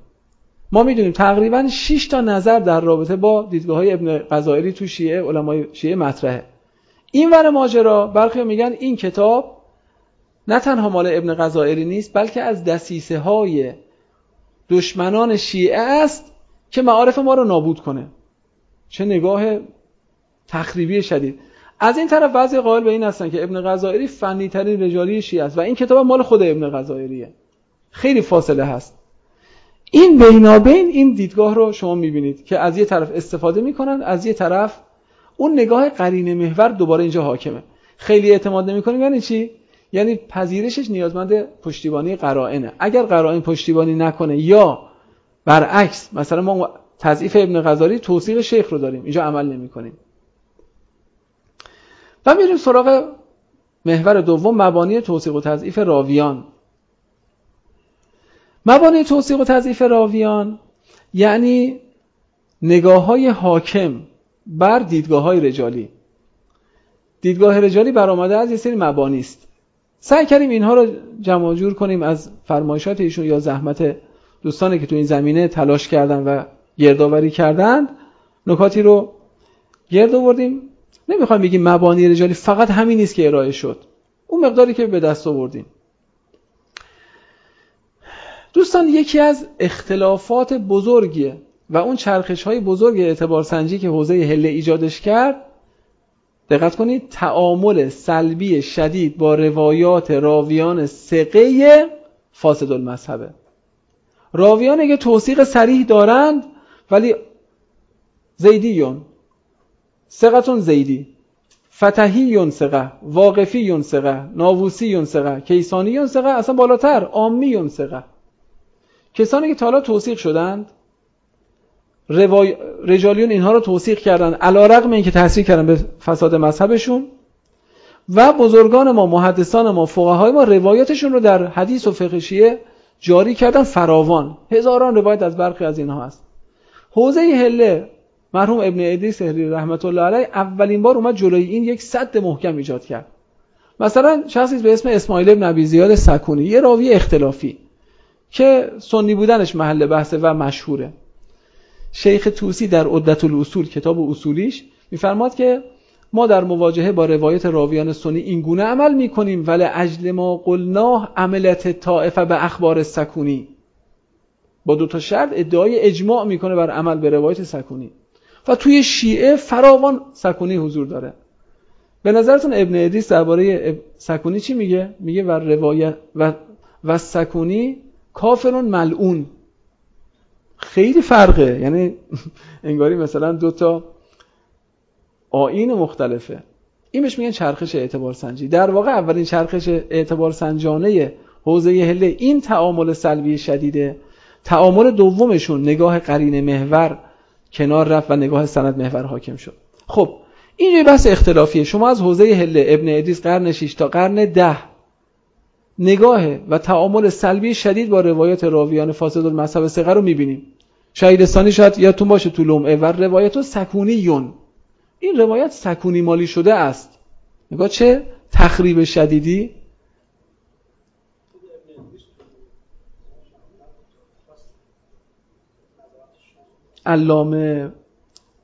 ما می‌دونیم تقریبا 6 تا نظر در رابطه با دیدگاه های ابن غزائری تو شیعه علمای شیعه مطرحه. این ور ماجرا برخی میگن این کتاب نه تنها مال ابن غزائری نیست بلکه از دسیسه های دشمنان شیعه است که معارف ما رو نابود کنه. چه نگاه تخریبی شدید. از این طرف بعضی قائل به این هستن که ابن غزائری فنی ترین رجالی شیعه است و این کتاب مال خود ابن غزائریه خیلی فاصله هست. این بینابین این دیدگاه رو شما می‌بینید که از یه طرف استفاده می‌کنن از یه طرف اون نگاه قرین محور دوباره اینجا حاکمه. خیلی اعتماد نمی‌کنیم یعنی چی؟ یعنی پذیرشش نیازمند پشتیبانی قرائنه. اگر قرائن پشتیبانی نکنه یا برعکس مثلا ما تضعیف ابن غزالی توصیق شیخ رو داریم اینجا عمل نمی کنیم و میریم سراغ محور دوم مبانی توصیق و تضعیف راویان. مبانی توصیق و تضعیف راویان یعنی نگاه های حاکم بر دیدگاه های رجالی. دیدگاه رجالی برآمده از یه سری مبانی است. سعی کردیم اینها رو جمع جور کنیم از فرمایشات ایشون یا زحمت دوستانی که تو این زمینه تلاش کردن و گردآوری کردند نکاتی رو گرد آوردیم. نمی‌خوایم بگیم مبانی رجالی فقط همین نیست که ارائه شد. اون مقداری که به دست آوردیم. دوستان یکی از اختلافات بزرگیه و اون چرخش های بزرگ اعتبار سنجی که حوزه هله ایجادش کرد دقت کنید تعامل سلبی شدید با روایات راویان سقه فاسد المذهبه. راویانی که توصیق سریح دارند ولی زیدیون سقتون زیدی فتحی یون سقه واقفی یون سقه ناووسی یون سقه کیسانی یون سقه اصلا بالاتر آمی یون سقه کسانی که تالا توصیق شدند روای... رجالیون اینها رو توصیق کردن علا رقم این که تحصیل کردن به فساد مذهبشون و بزرگان ما محدثان ما فقهای ما روایتشون رو در حدیث و فقه جاری کردن فراوان. هزاران روایت از برخی از اینها هست. حوزه هله مرحوم ابن ادریس سهری رحمت الله علیه اولین بار اومد جلوی این یک صد محکم ایجاد کرد. مثلا شخصی به اسم اسماعیل ابن ابی زیاد سکونی یه راوی اختلافی. که سنی بودنش محل بحثه و مشهوره. شیخ توسی در عدت الاصول کتاب اصولیش میفرماد که ما در مواجهه با روایت راویان سنی این گونه عمل می‌کنیم ولی اجل ما قلناه عملت طائفه به اخبار سکونی. با دو تا شرط ادعای اجماع می‌کنه بر عمل به روایت سکونی. و توی شیعه فراوان سکونی حضور داره. به نظرتون ابن ادریس درباره سکونی چی میگه؟ میگه و روایت و و سکونی کافرون ملعون. خیلی فرقه. یعنی انگاری مثلا دو تا آین مختلفه. این بهش میگن چرخش اعتبار سنجی. در واقع اولین چرخش اعتبار سنجانه حوزه هله این تعامل سلبی شدیده. تعامل دومشون نگاه قرین محور کنار رفت و نگاه سند محور حاکم شد. خب این یه بحث اختلافیه. شما از حوزه هله ابن ادیس قرن 6 تا قرن ده نگاه و تعامل سلبی شدید با روایت راویان فاسد المذهب ثقه رو می‌بینیم. شهیدستانی شاید یادتون باشه تو لومعه و روایت سکونی یون. این روایت سکونی مالی شده است. نگاه چه تخریب شدیدی؟ علامه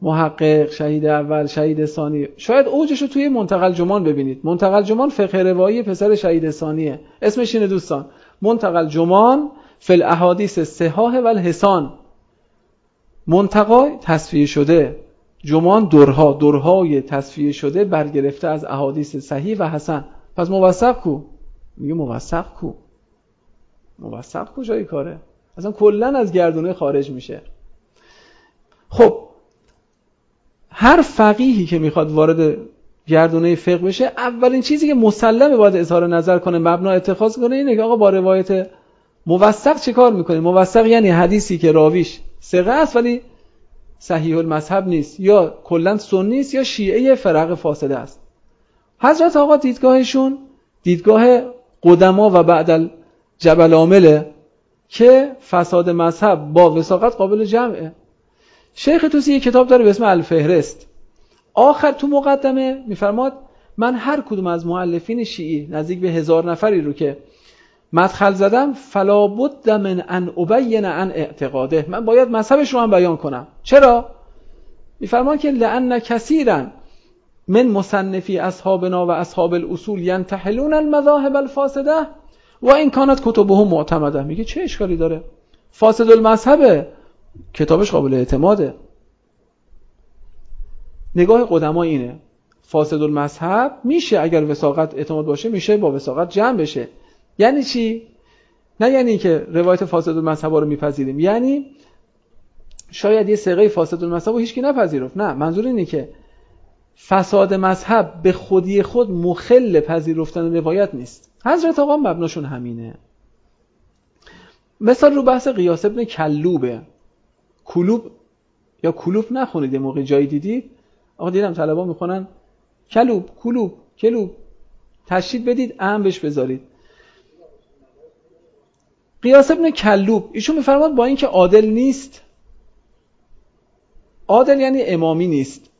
محقق شهید اول شهید ثانی. شاید اوجش رو توی منتقل جمان ببینید. منتقل جمان فقه روایی پسر شهید ثانیه. اسمش اینه دوستان. منتقل جمان فل احادیث سهاه و الحسان. منتقای تصفیه شده. جمان درها درهای تصفیه شده برگرفته از احادیث صحیح و حسن. پس موثق کو؟ میگه موثق کو؟ موثق کجای کاره؟ اصلا کلا از گردونه خارج میشه. خب هر فقیهی که می‌خواد وارد گردونه فقه بشه اولین چیزی که مسلمه باید اظهار نظر کنه مبنا اتخاذ کنه اینه که آقا با روایت موثق چه کار می‌کنه موثق یعنی حدیثی که راویش ثقه است ولی صحیح المذهب نیست یا کلا سنی است یا شیعه فرق فاصله است. حضرت آقا دیدگاهشون دیدگاه قدما و بعد جبل عامله که فساد مذهب با وساقت قابل جمعه. شیخ توسی یک کتاب داره به اسم الفهرست. آخر تو مقدمه میفرماد من هر کدوم از معلفین شیعی نزدیک به هزار نفری رو که مدخل زدم فلا بد من ان ابین عن اعتقاده. من باید مذهبش رو هم بیان کنم. چرا؟ میفرمان که لان کثیرا من مصنفی اصحابنا و اصحاب الاصول ینتحلون المذاهب الفاسده و این کانت کتبهم معتمده. میگه چه اشکالی داره؟ فاسد المذهبه. کتابش قابل اعتماده. نگاه قدما اینه. فاسد المذهب میشه اگر وساقت اعتماد باشه میشه با وساقت جمع بشه. یعنی چی؟ نه یعنی که روایت فاسد المذهب رو میپذیریم. یعنی شاید یه سقه فاسد المذهب رو هیچکی نپذیرفت. نه منظور اینه که فساد مذهب به خودی خود مخل پذیرفتن روایت نیست. حضرت آقا مبناشون همینه. مثال رو بحث قیاس ابن کلوبه. کلوب یا کلوب نخونید موقع جایی دیدید آقا دیدم طلبا می‌خونن کلوب کلوب کلوب. تشدید بدید ام بهش بذارید. قیاس ابن کلوب ایشون میفرماد با اینکه عادل نیست. عادل یعنی امامی نیست.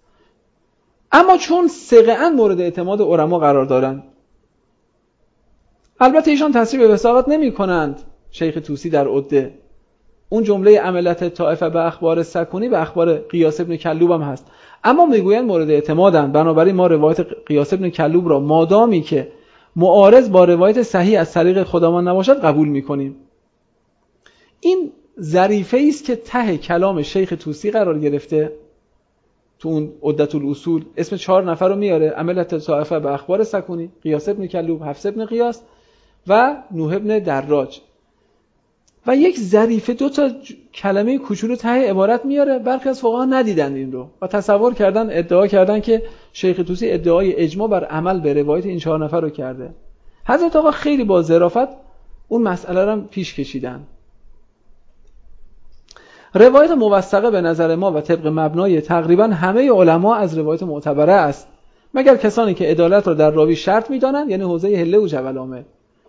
اما چون سقعا مورد اعتماد علما قرار دارن البته ایشان تصریح به وساقت نمی کنند شیخ توسی در عده اون جمله عملت طائفه به اخبار سکونی به اخبار قیاس ابن کلوب هم هست. اما می‌گویند مورد اعتمادن. بنابراین ما روایت قیاس ابن کلوب را مادامی که معارض با روایت صحیح از طریق خدامان نباشد قبول می‌کنیم. این ظریفه است که ته کلام شیخ توسی قرار گرفته تو اون عدت الاصول اسم چهار نفر رو میاره. عملت طائفه به اخبار سکونی قیاس ابن کلوب حفص ابن قیاس و نوح ابن دراج. و یک ظریفه دو تا کلمه کوچولو ته عبارت میاره. برخی از فقها ندیدن این رو و تصور کردن ادعا کردن که شیخ توسی ادعای اجماع بر عمل به روایت این چهار نفر رو کرده. حضرت آقا خیلی با ظرافت اون مسئله رو پیش کشیدن. روایت موثقه به نظر ما و طبق مبنای تقریبا همه علما از روایت معتبره است. مگر کسانی که عدالت را در راوی شرط می‌دانند؟ یعنی حوزه هله و جبل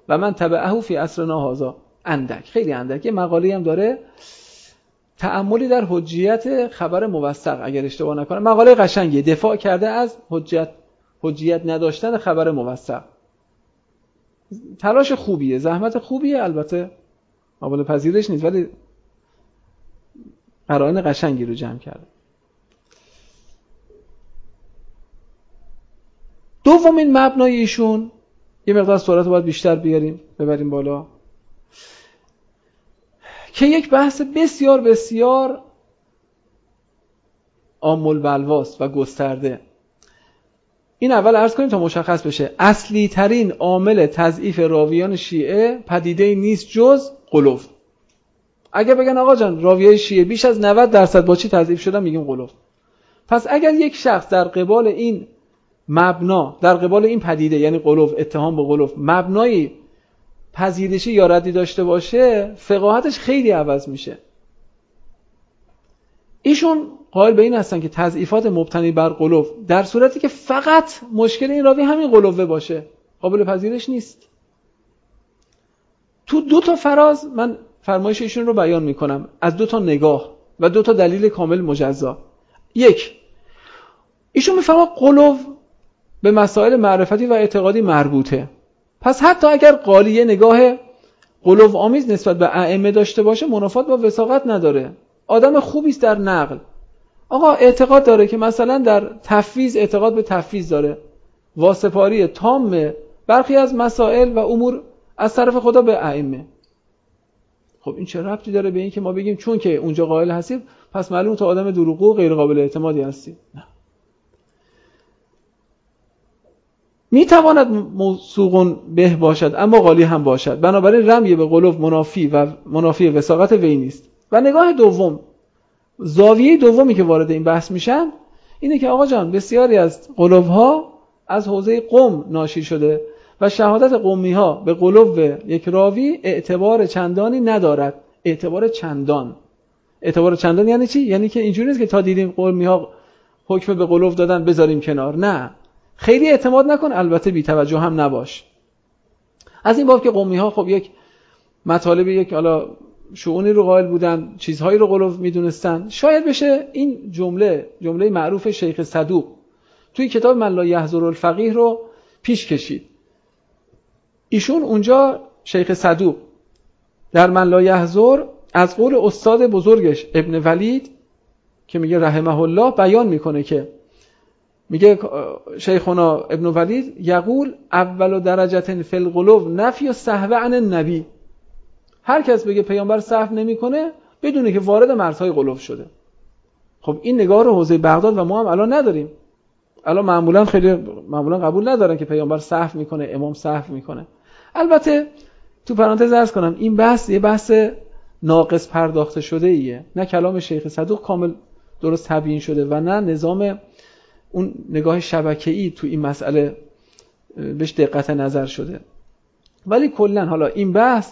و من تبعه فی اصرنا هذا. اندک. خیلی اندک. یه مقاله هم داره. تعملی در حجیت خبر موثق اگر اشتباه نکنم. مقاله قشنگی دفاع کرده از حجیت حجیت نداشتن خبر موثق. تلاش خوبیه زحمت خوبیه. البته قابل پذیرش نیست ولی قرائن قشنگی رو جمع کرده. دومین مبنای ایشون یه مقدار سرعت باید بیشتر بیاریم ببریم بالا. که یک بحث بسیار بسیار آمول بلواست و گسترده. این اول عرض کنیم تا مشخص بشه. اصلی ترین عامل تضعیف راویان شیعه پدیده نیست جز قلوف. اگر بگن آقا جان راویه شیعه بیش از 90 درصد با چی تضعیف شدن؟ میگیم قلوف. پس اگر یک شخص در قبال این مبنا در قبال این پدیده یعنی قلوف اتهام به قلوف مبنایی پذیرشی یا ردی داشته باشه فقاهتش خیلی عوض میشه. ایشون قائل به این هستن که تضعیفات مبتنی بر قلوف در صورتی که فقط مشکل این راوی همین قلوفه باشه. قابل پذیرش نیست. تو دو تا فراز من فرمایش ایشون رو بیان می‌کنم. از دو تا نگاه و دو تا دلیل کامل مجزا. یک ایشون میفرما قلوف به مسائل معرفتی و اعتقادی مربوطه. پس حتی اگر قالی یه نگاه قلوب آمیز نسبت به ائمه داشته باشه منافات با وساقت نداره. آدم خوبی است در نقل. آقا اعتقاد داره که مثلا در تفویض اعتقاد به تفویض داره. واسپاری تام برخی از مسائل و امور از طرف خدا به ائمه. خب این چه ربطی داره به این که ما بگیم چون که اونجا قائل هستید پس معلوم تو آدم دروغگو غیر قابل اعتمادی هستی؟ نه. می‌تواند موسوقون به باشد اما غالی هم باشد. بنابراین رمی به قلوب منافی و منافی وساقت وی نیست. و نگاه دوم زاویه دومی که وارد این بحث میشن اینه که آقا جان بسیاری از قلوب ها از حوزه قوم ناشی شده و شهادت قومی ها به قلوب یک راوی اعتبار چندانی ندارد. اعتبار چندان. اعتبار چندان یعنی چی؟ یعنی که اینجوری نیست که تا دیدیم قومی ها حکم به قلوب دادن بذاریم کنار. نه. خیلی اعتماد نکن البته بی توجه هم نباش. از این باب که قومی ها خب یک مطالب یک حالا شعونی رو قائل بودن چیزهایی رو قلوب می‌دونستن. شاید بشه این جمله جمله معروف شیخ صدوق توی کتاب من لا الفقیه رو پیش کشید. ایشون اونجا شیخ صدوق در من لا یحضر از قول استاد بزرگش ابن ولید که میگه رحمه الله بیان می‌کنه که میگه شیخنا ابن ولید یقول اول درجت فی القلوب نفی و صحوه عن النبی. هر کس بگه پیامبر صحو نمی‌کنه بدونه که وارد مرزهای قلوب شده. خب این نگاه رو حوزه بغداد و ما هم الان نداریم. الان معمولا خیلی معمولا قبول ندارن که پیامبر صحو می‌کنه امام صحو می‌کنه. البته تو پرانتز ارز کنم این بحث یه بحث ناقص پرداخته شده ایه نه کلام شیخ صدوق کامل درست تبیین شده و نه نظام اون نگاه شبکه‌ای تو این مسئله بهش دقت نظر شده. ولی کلا حالا این بحث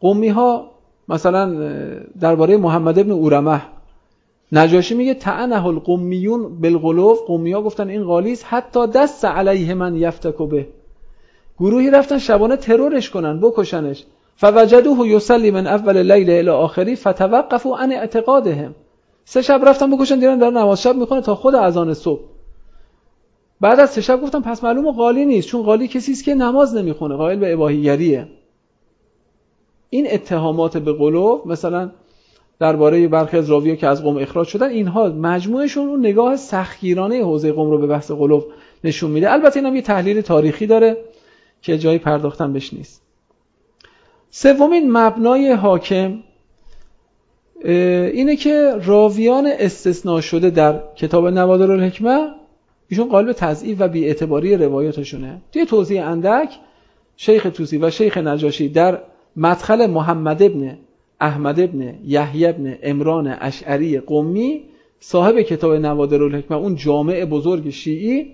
قومی ها مثلا درباره محمد ابن اورمه نجاشی میگه تعنه القومیون بالغلوف. قومی ها گفتن این غالیز حتی دست علیه من یفتکو به. گروهی رفتن شبانه ترورش کنن بکشنش. فوجدوه یصلی من اول لیل الی آخری فتوقفوا عن اعتقادهم. سه شب رفتن بکشن دیدن داره نماز شب می‌کنه تا خود اذان صبح. بعد از سه شب گفتم پس معلومه قالی نیست چون قالی کسی است که نماز نمی‌خونه قائل به اباهیگریه. این اتهامات به قلوب مثلا درباره برخی از راویه که از قوم اخراج شدن اینها مجموعشون اون نگاه سختگیرانه حوزه قوم رو به بحث قلوب نشون میده. البته اینم یه تحلیل تاریخی داره که جایی پرداختن بهش نیست. سومین مبنای حاکم اینه که راویان استثناء شده در کتاب نوادر الحکمه ایشون قالب تضعیف و بیاعتباری روایاتشونه. توی توضیح اندک شیخ توسی و شیخ نجاشی در مدخل محمد ابن احمد ابن یحیی ابن امران اشعری قومی صاحب کتاب نوادر الحکمه اون جامع بزرگ شیعی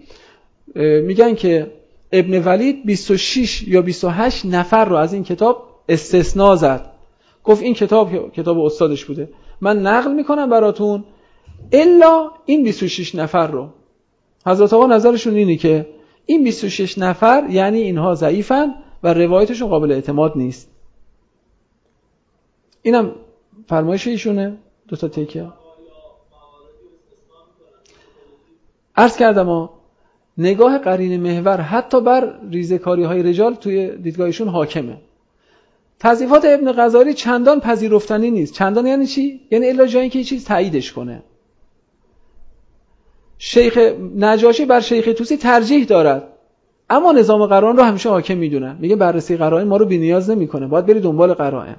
میگن که ابن ولید 26 یا 28 نفر رو از این کتاب استثناء زد. گفت این کتاب کتاب استادش بوده. من نقل می‌کنم براتون الا این 26 نفر رو. حضرت آقا نظرشون اینه که این 26 نفر یعنی اینها ضعیفن و روایتشون قابل اعتماد نیست. اینم فرمایش ایشونه. دو تا تکیه عرض کردم ها نگاه قرین محور حتی بر ریزکاری های رجال توی دیدگاهشون حاکمه. تضیفات ابن غزالی چندان پذیرفتنی نیست. چندان یعنی چی؟ یعنی الا جایی که چیز تاییدش کنه. شیخ نجاشی بر شیخ توسی ترجیح دارد. اما نظام قرآن رو همیشه حاکم می‌دونن. میگه بررسی قرائن ما رو بی نیاز نمی‌کنه. باید بری دنبال قرائن.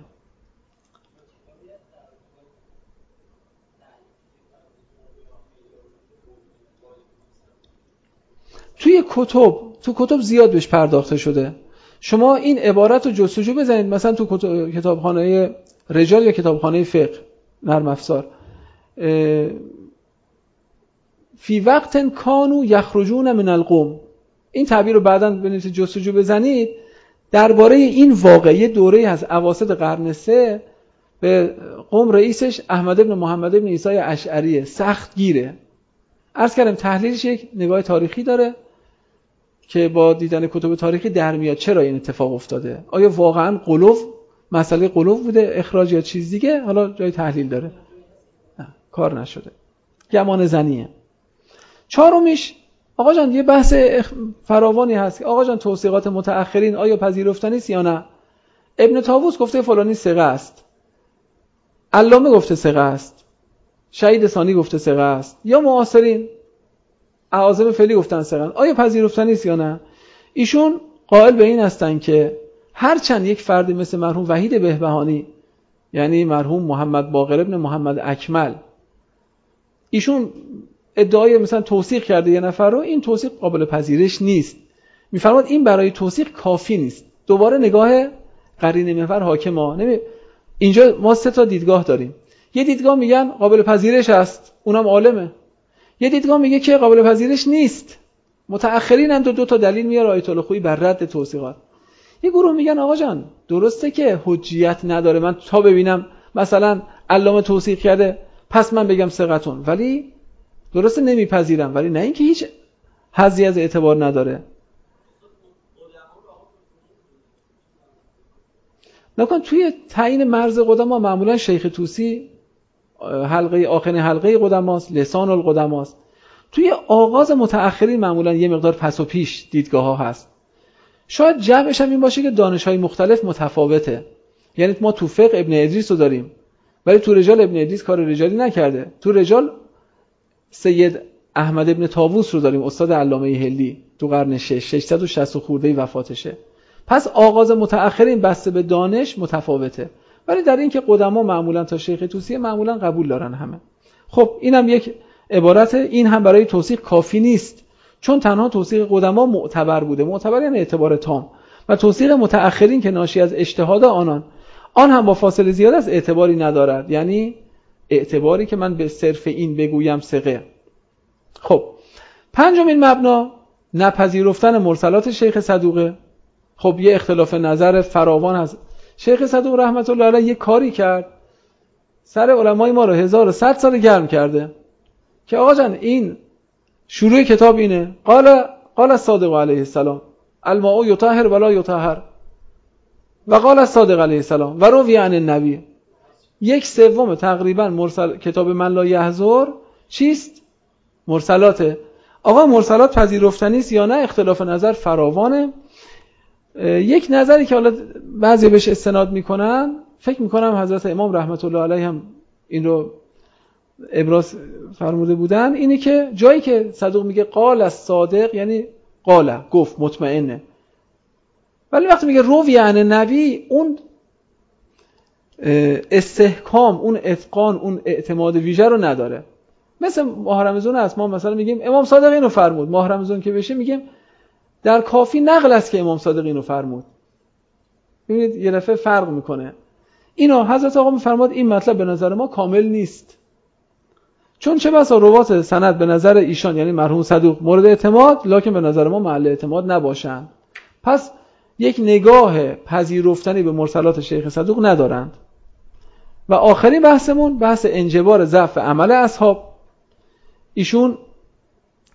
توی کتب تو کتب زیاد بهش پرداخته شده. شما این عبارت رو جستجو بزنید. مثلا تو کتابخانه رجال یا کتابخانه فقه نرم افزار. فی وقت کانو یخرجون من القوم. این تعبیر رو بعدا بنویسید جستجو بزنید. درباره این واقعی دوره از اواسط قرن سه به قوم رئیسش احمد ابن محمد ابن عیسی اشعریه. سخت گیره. عرض کردم تحلیلش یک نگاه تاریخی داره که با دیدن کتب تاریخی در میاد. چرا این اتفاق افتاده؟ آیا واقعا قلوب مسئله قلوب بوده؟ اخراج یا چیز دیگه؟ حالا جای تحلیل داره. نه. کار نشده. گمان زنیه. چهارمیش آقا جان یه بحث فراوانی هست. آقا جان توصیقات متأخرین آیا پذیرفتنی است یا نه؟ ابن تاووس گفته فلانی سقه است. علامه گفته سقه است. شهید ثانی گفته سقه است. یا معاصرین اعاظم فعلی گفتن سقن آیا پذیرفتنی است یا نه؟ ایشون قائل به این هستن که هرچند یک فردی مثل مرحوم وحید بهبهانی یعنی مرحوم محمد باقر ابن محمد اکمل ایشون ادعای مثلا توصیق کرده یه نفر رو این توصیق قابل پذیرش نیست. میفرماد این برای توصیق کافی نیست. دوباره نگاه قرین محور حاکم ها. نمی... اینجا ما سه تا دیدگاه داریم. یه دیدگاه میگن قابل پذیرش است. اونم عالمه. یه دیدگاه میگه که قابل پذیرش نیست. متأخرین دو دو تا دلیل میاره آیت الله خویی بر رد توصیقات یه گروه میگن آقا جان درسته که حجیت نداره. من تا ببینم مثلا علامه توصیق کرده پس من بگم ثقتون ولی درسته نمیپذیرم ولی نه اینکه هیچ حظی از اعتبار نداره. نکن توی تعیین مرز قدما معمولا شیخ توسی حلقه آخرین حلقه قدماست لسان القدماست. توی آغاز متأخرین معمولا یه مقدار پس و پیش دیدگاه ها هست. شاید جمعش هم این باشه که دانش های مختلف متفاوته. یعنی ما تو فقه ابن ادریس رو داریم ولی تو رجال ابن ادریس کار رجالی نکرده. تو رجال سید احمد ابن تاووس رو داریم استاد علامه هلی تو قرن 6 660 خورده وفاتشه. پس آغاز متأخرین بسته به دانش متفاوته. ولی در این که قدما معمولا تا شیخ توسی معمولا قبول دارن همه. خب اینم یک عبارت این هم برای توصیق کافی نیست. چون تنها توصیق قدما معتبر بوده. معتبر یعنی اعتبار تام. و توصیق متأخرین که ناشی از اجتهاد آنان آن هم با فاصله زیاد از اعتباری ندارد. یعنی اعتباری که من به صرف این بگویم سقه خب پنجمین مبنا نپذیرفتن مرسلات شیخ صدوقه. خب یه اختلاف نظر فراوان هست شیخ صدوق رحمت الله علیه یه کاری کرد. سر علمای ما رو 1100 سال گرم کرده که آقا جان این شروع کتاب اینه. قال قال الصادق علیه السلام. الماء یطهر ولا یطهر. و قال الصادق علیه السلام. و روی عن النبی. یک سوم تقریبا مرسل کتاب من لا یحضر چیست؟ مرسلاته. آقا مرسلات پذیرفتنی است یا نه؟ اختلاف نظر فراوانه. یک نظری که حالا بعضی بهش استناد می‌کنن فکر می‌کنم حضرت امام رحمت الله علیه هم این رو ابراز فرموده بودن اینه که جایی که صدوق میگه قال از صادق یعنی قال گفت مطمئنه. ولی وقتی میگه روی یعنی نبی اون استحکام اون اتقان اون اعتماد ویژه رو نداره. مثل ماه رمضان است ما مثلا میگیم امام صادق اینو فرمود. ماه رمضان که بشه میگیم در کافی نقل است که امام صادق اینو فرمود. ببینید یه دفعه فرق می‌کنه. اینو حضرت آقا میفرماد این مطلب به نظر ما کامل نیست. چون چه بسا روات سند به نظر ایشان یعنی مرحوم صدوق مورد اعتماد لکن به نظر ما محل اعتماد نباشند. پس یک نگاه پذیرفتنی به مرسلات شیخ صدوق ندارند. و آخرین بحثمون بحث انجبار ضعف عمل اصحاب. ایشون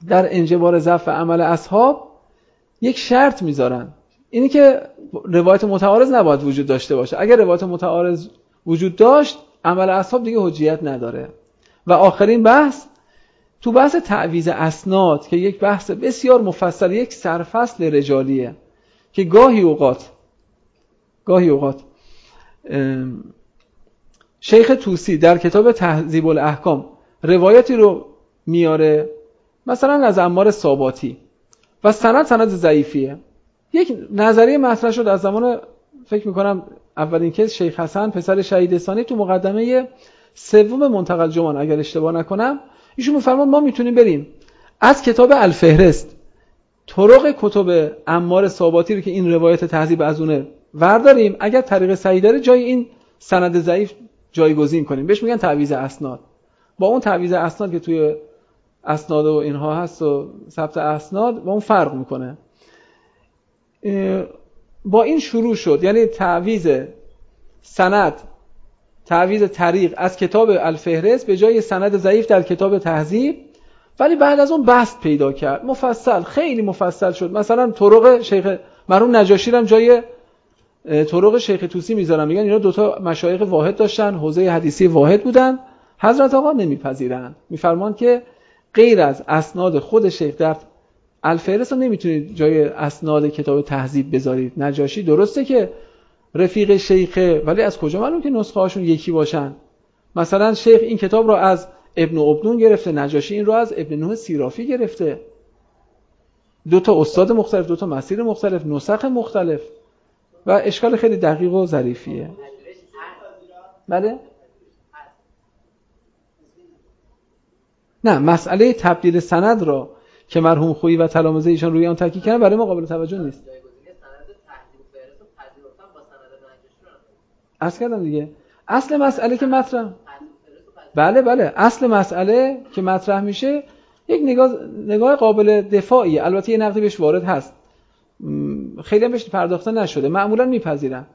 در انجبار ضعف عمل اصحاب یک شرط می‌ذارن. اینی که روایت متعارض نباید وجود داشته باشه. اگر روایت متعارض وجود داشت عمل اصحاب دیگه حجیت نداره. و آخرین بحث تو بحث تعویز اسناد که یک بحث بسیار مفصل یک سرفصل رجالیه که گاهی اوقات گاهی اوقات شیخ توسی در کتاب تهذیب الاحکام روایتی رو میاره مثلا از امار ساباتی و سند سند ضعیفیه. یک نظریه مطرح شد از زمان فکر می‌کنم اولین کس شیخ حسن پسر شهید ثانی تو مقدمه سوم منتقل جمان اگر اشتباه نکنم. ایشون میفرمان ما می‌تونیم بریم. از کتاب الفهرست طرق کتب امار ساباتی رو که این روایت تهذیب از اونه ورداریم. اگر طریق صحیح جای این سند ضعیف جایگزین کنیم. بهش میگن تعویض اسناد. با اون تعویض اسناد که توی اسناد و اینها هست و ثبت اسناد با اون فرق می‌کنه. با این شروع شد. یعنی تعویض سند تعویض طریق از کتاب الفهرست به جای سند ضعیف در کتاب تهذیب ولی بعد از اون بست پیدا کرد. مفصل خیلی مفصل شد. مثلا طرق شیخ مرحوم نجاشی هم جای طرق شیخ توسی می‌ذارن. میگن اینا دوتا مشایخ واحد داشتن حوزه حدیثی واحد بودن حضرت آقا نمیپذیرند میفرمان که غیر از اسناد خود شیخ در الفهرست رو نمی‌تونید جای اسناد کتاب تهذیب بذارید. نجاشی درسته که رفیق شیخه ولی از کجا معلوم که نسخه هاشون یکی باشن؟ مثلا شیخ این کتاب رو از ابن ابنون گرفته نجاشی این رو از ابن نوح سیرافی گرفته. دو تا استاد مختلف دو تا مسیر مختلف نسخ مختلف. و اشکال خیلی دقیق و ظریفیه. بله؟ نه مسئله تبدیل سند را که مرحوم خویی و تلامذه ایشان روی آن تاکید کردن برای ما قابل توجه نیست. از کردم دیگه. اصل مسئله که مطرح بله بله. اصل مسئله که مطرح میشه یک نگاه, نگاه قابل دفاعی البته یه نقدی بهش وارد هست. خیلی هم بهش پرداخته نشده. معمولا میپذیرن.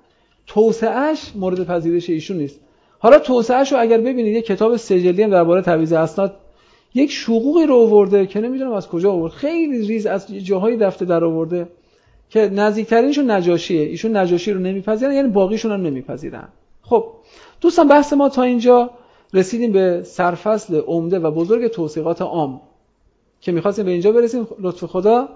توسعهش مورد پذیرش ایشون نیست. حالا توسعهش رو اگر ببینید یه کتاب سجلی هم درباره تعویض اسناد یک شقوقی رو آورده که نمی‌دونم از کجا آورد. خیلی ریز از جاهای دفته در آورده که نزدیکترینشون نجاشیه. ایشون نجاشی رو نمیپذیرن یعنی باقیشون هم نمیپذیرن. خب دوستان بحث ما تا اینجا. رسیدیم به سرفصل عمده و بزرگ توصیقات عام که می‌خواستیم به اینجا برسیم. لطف خدا.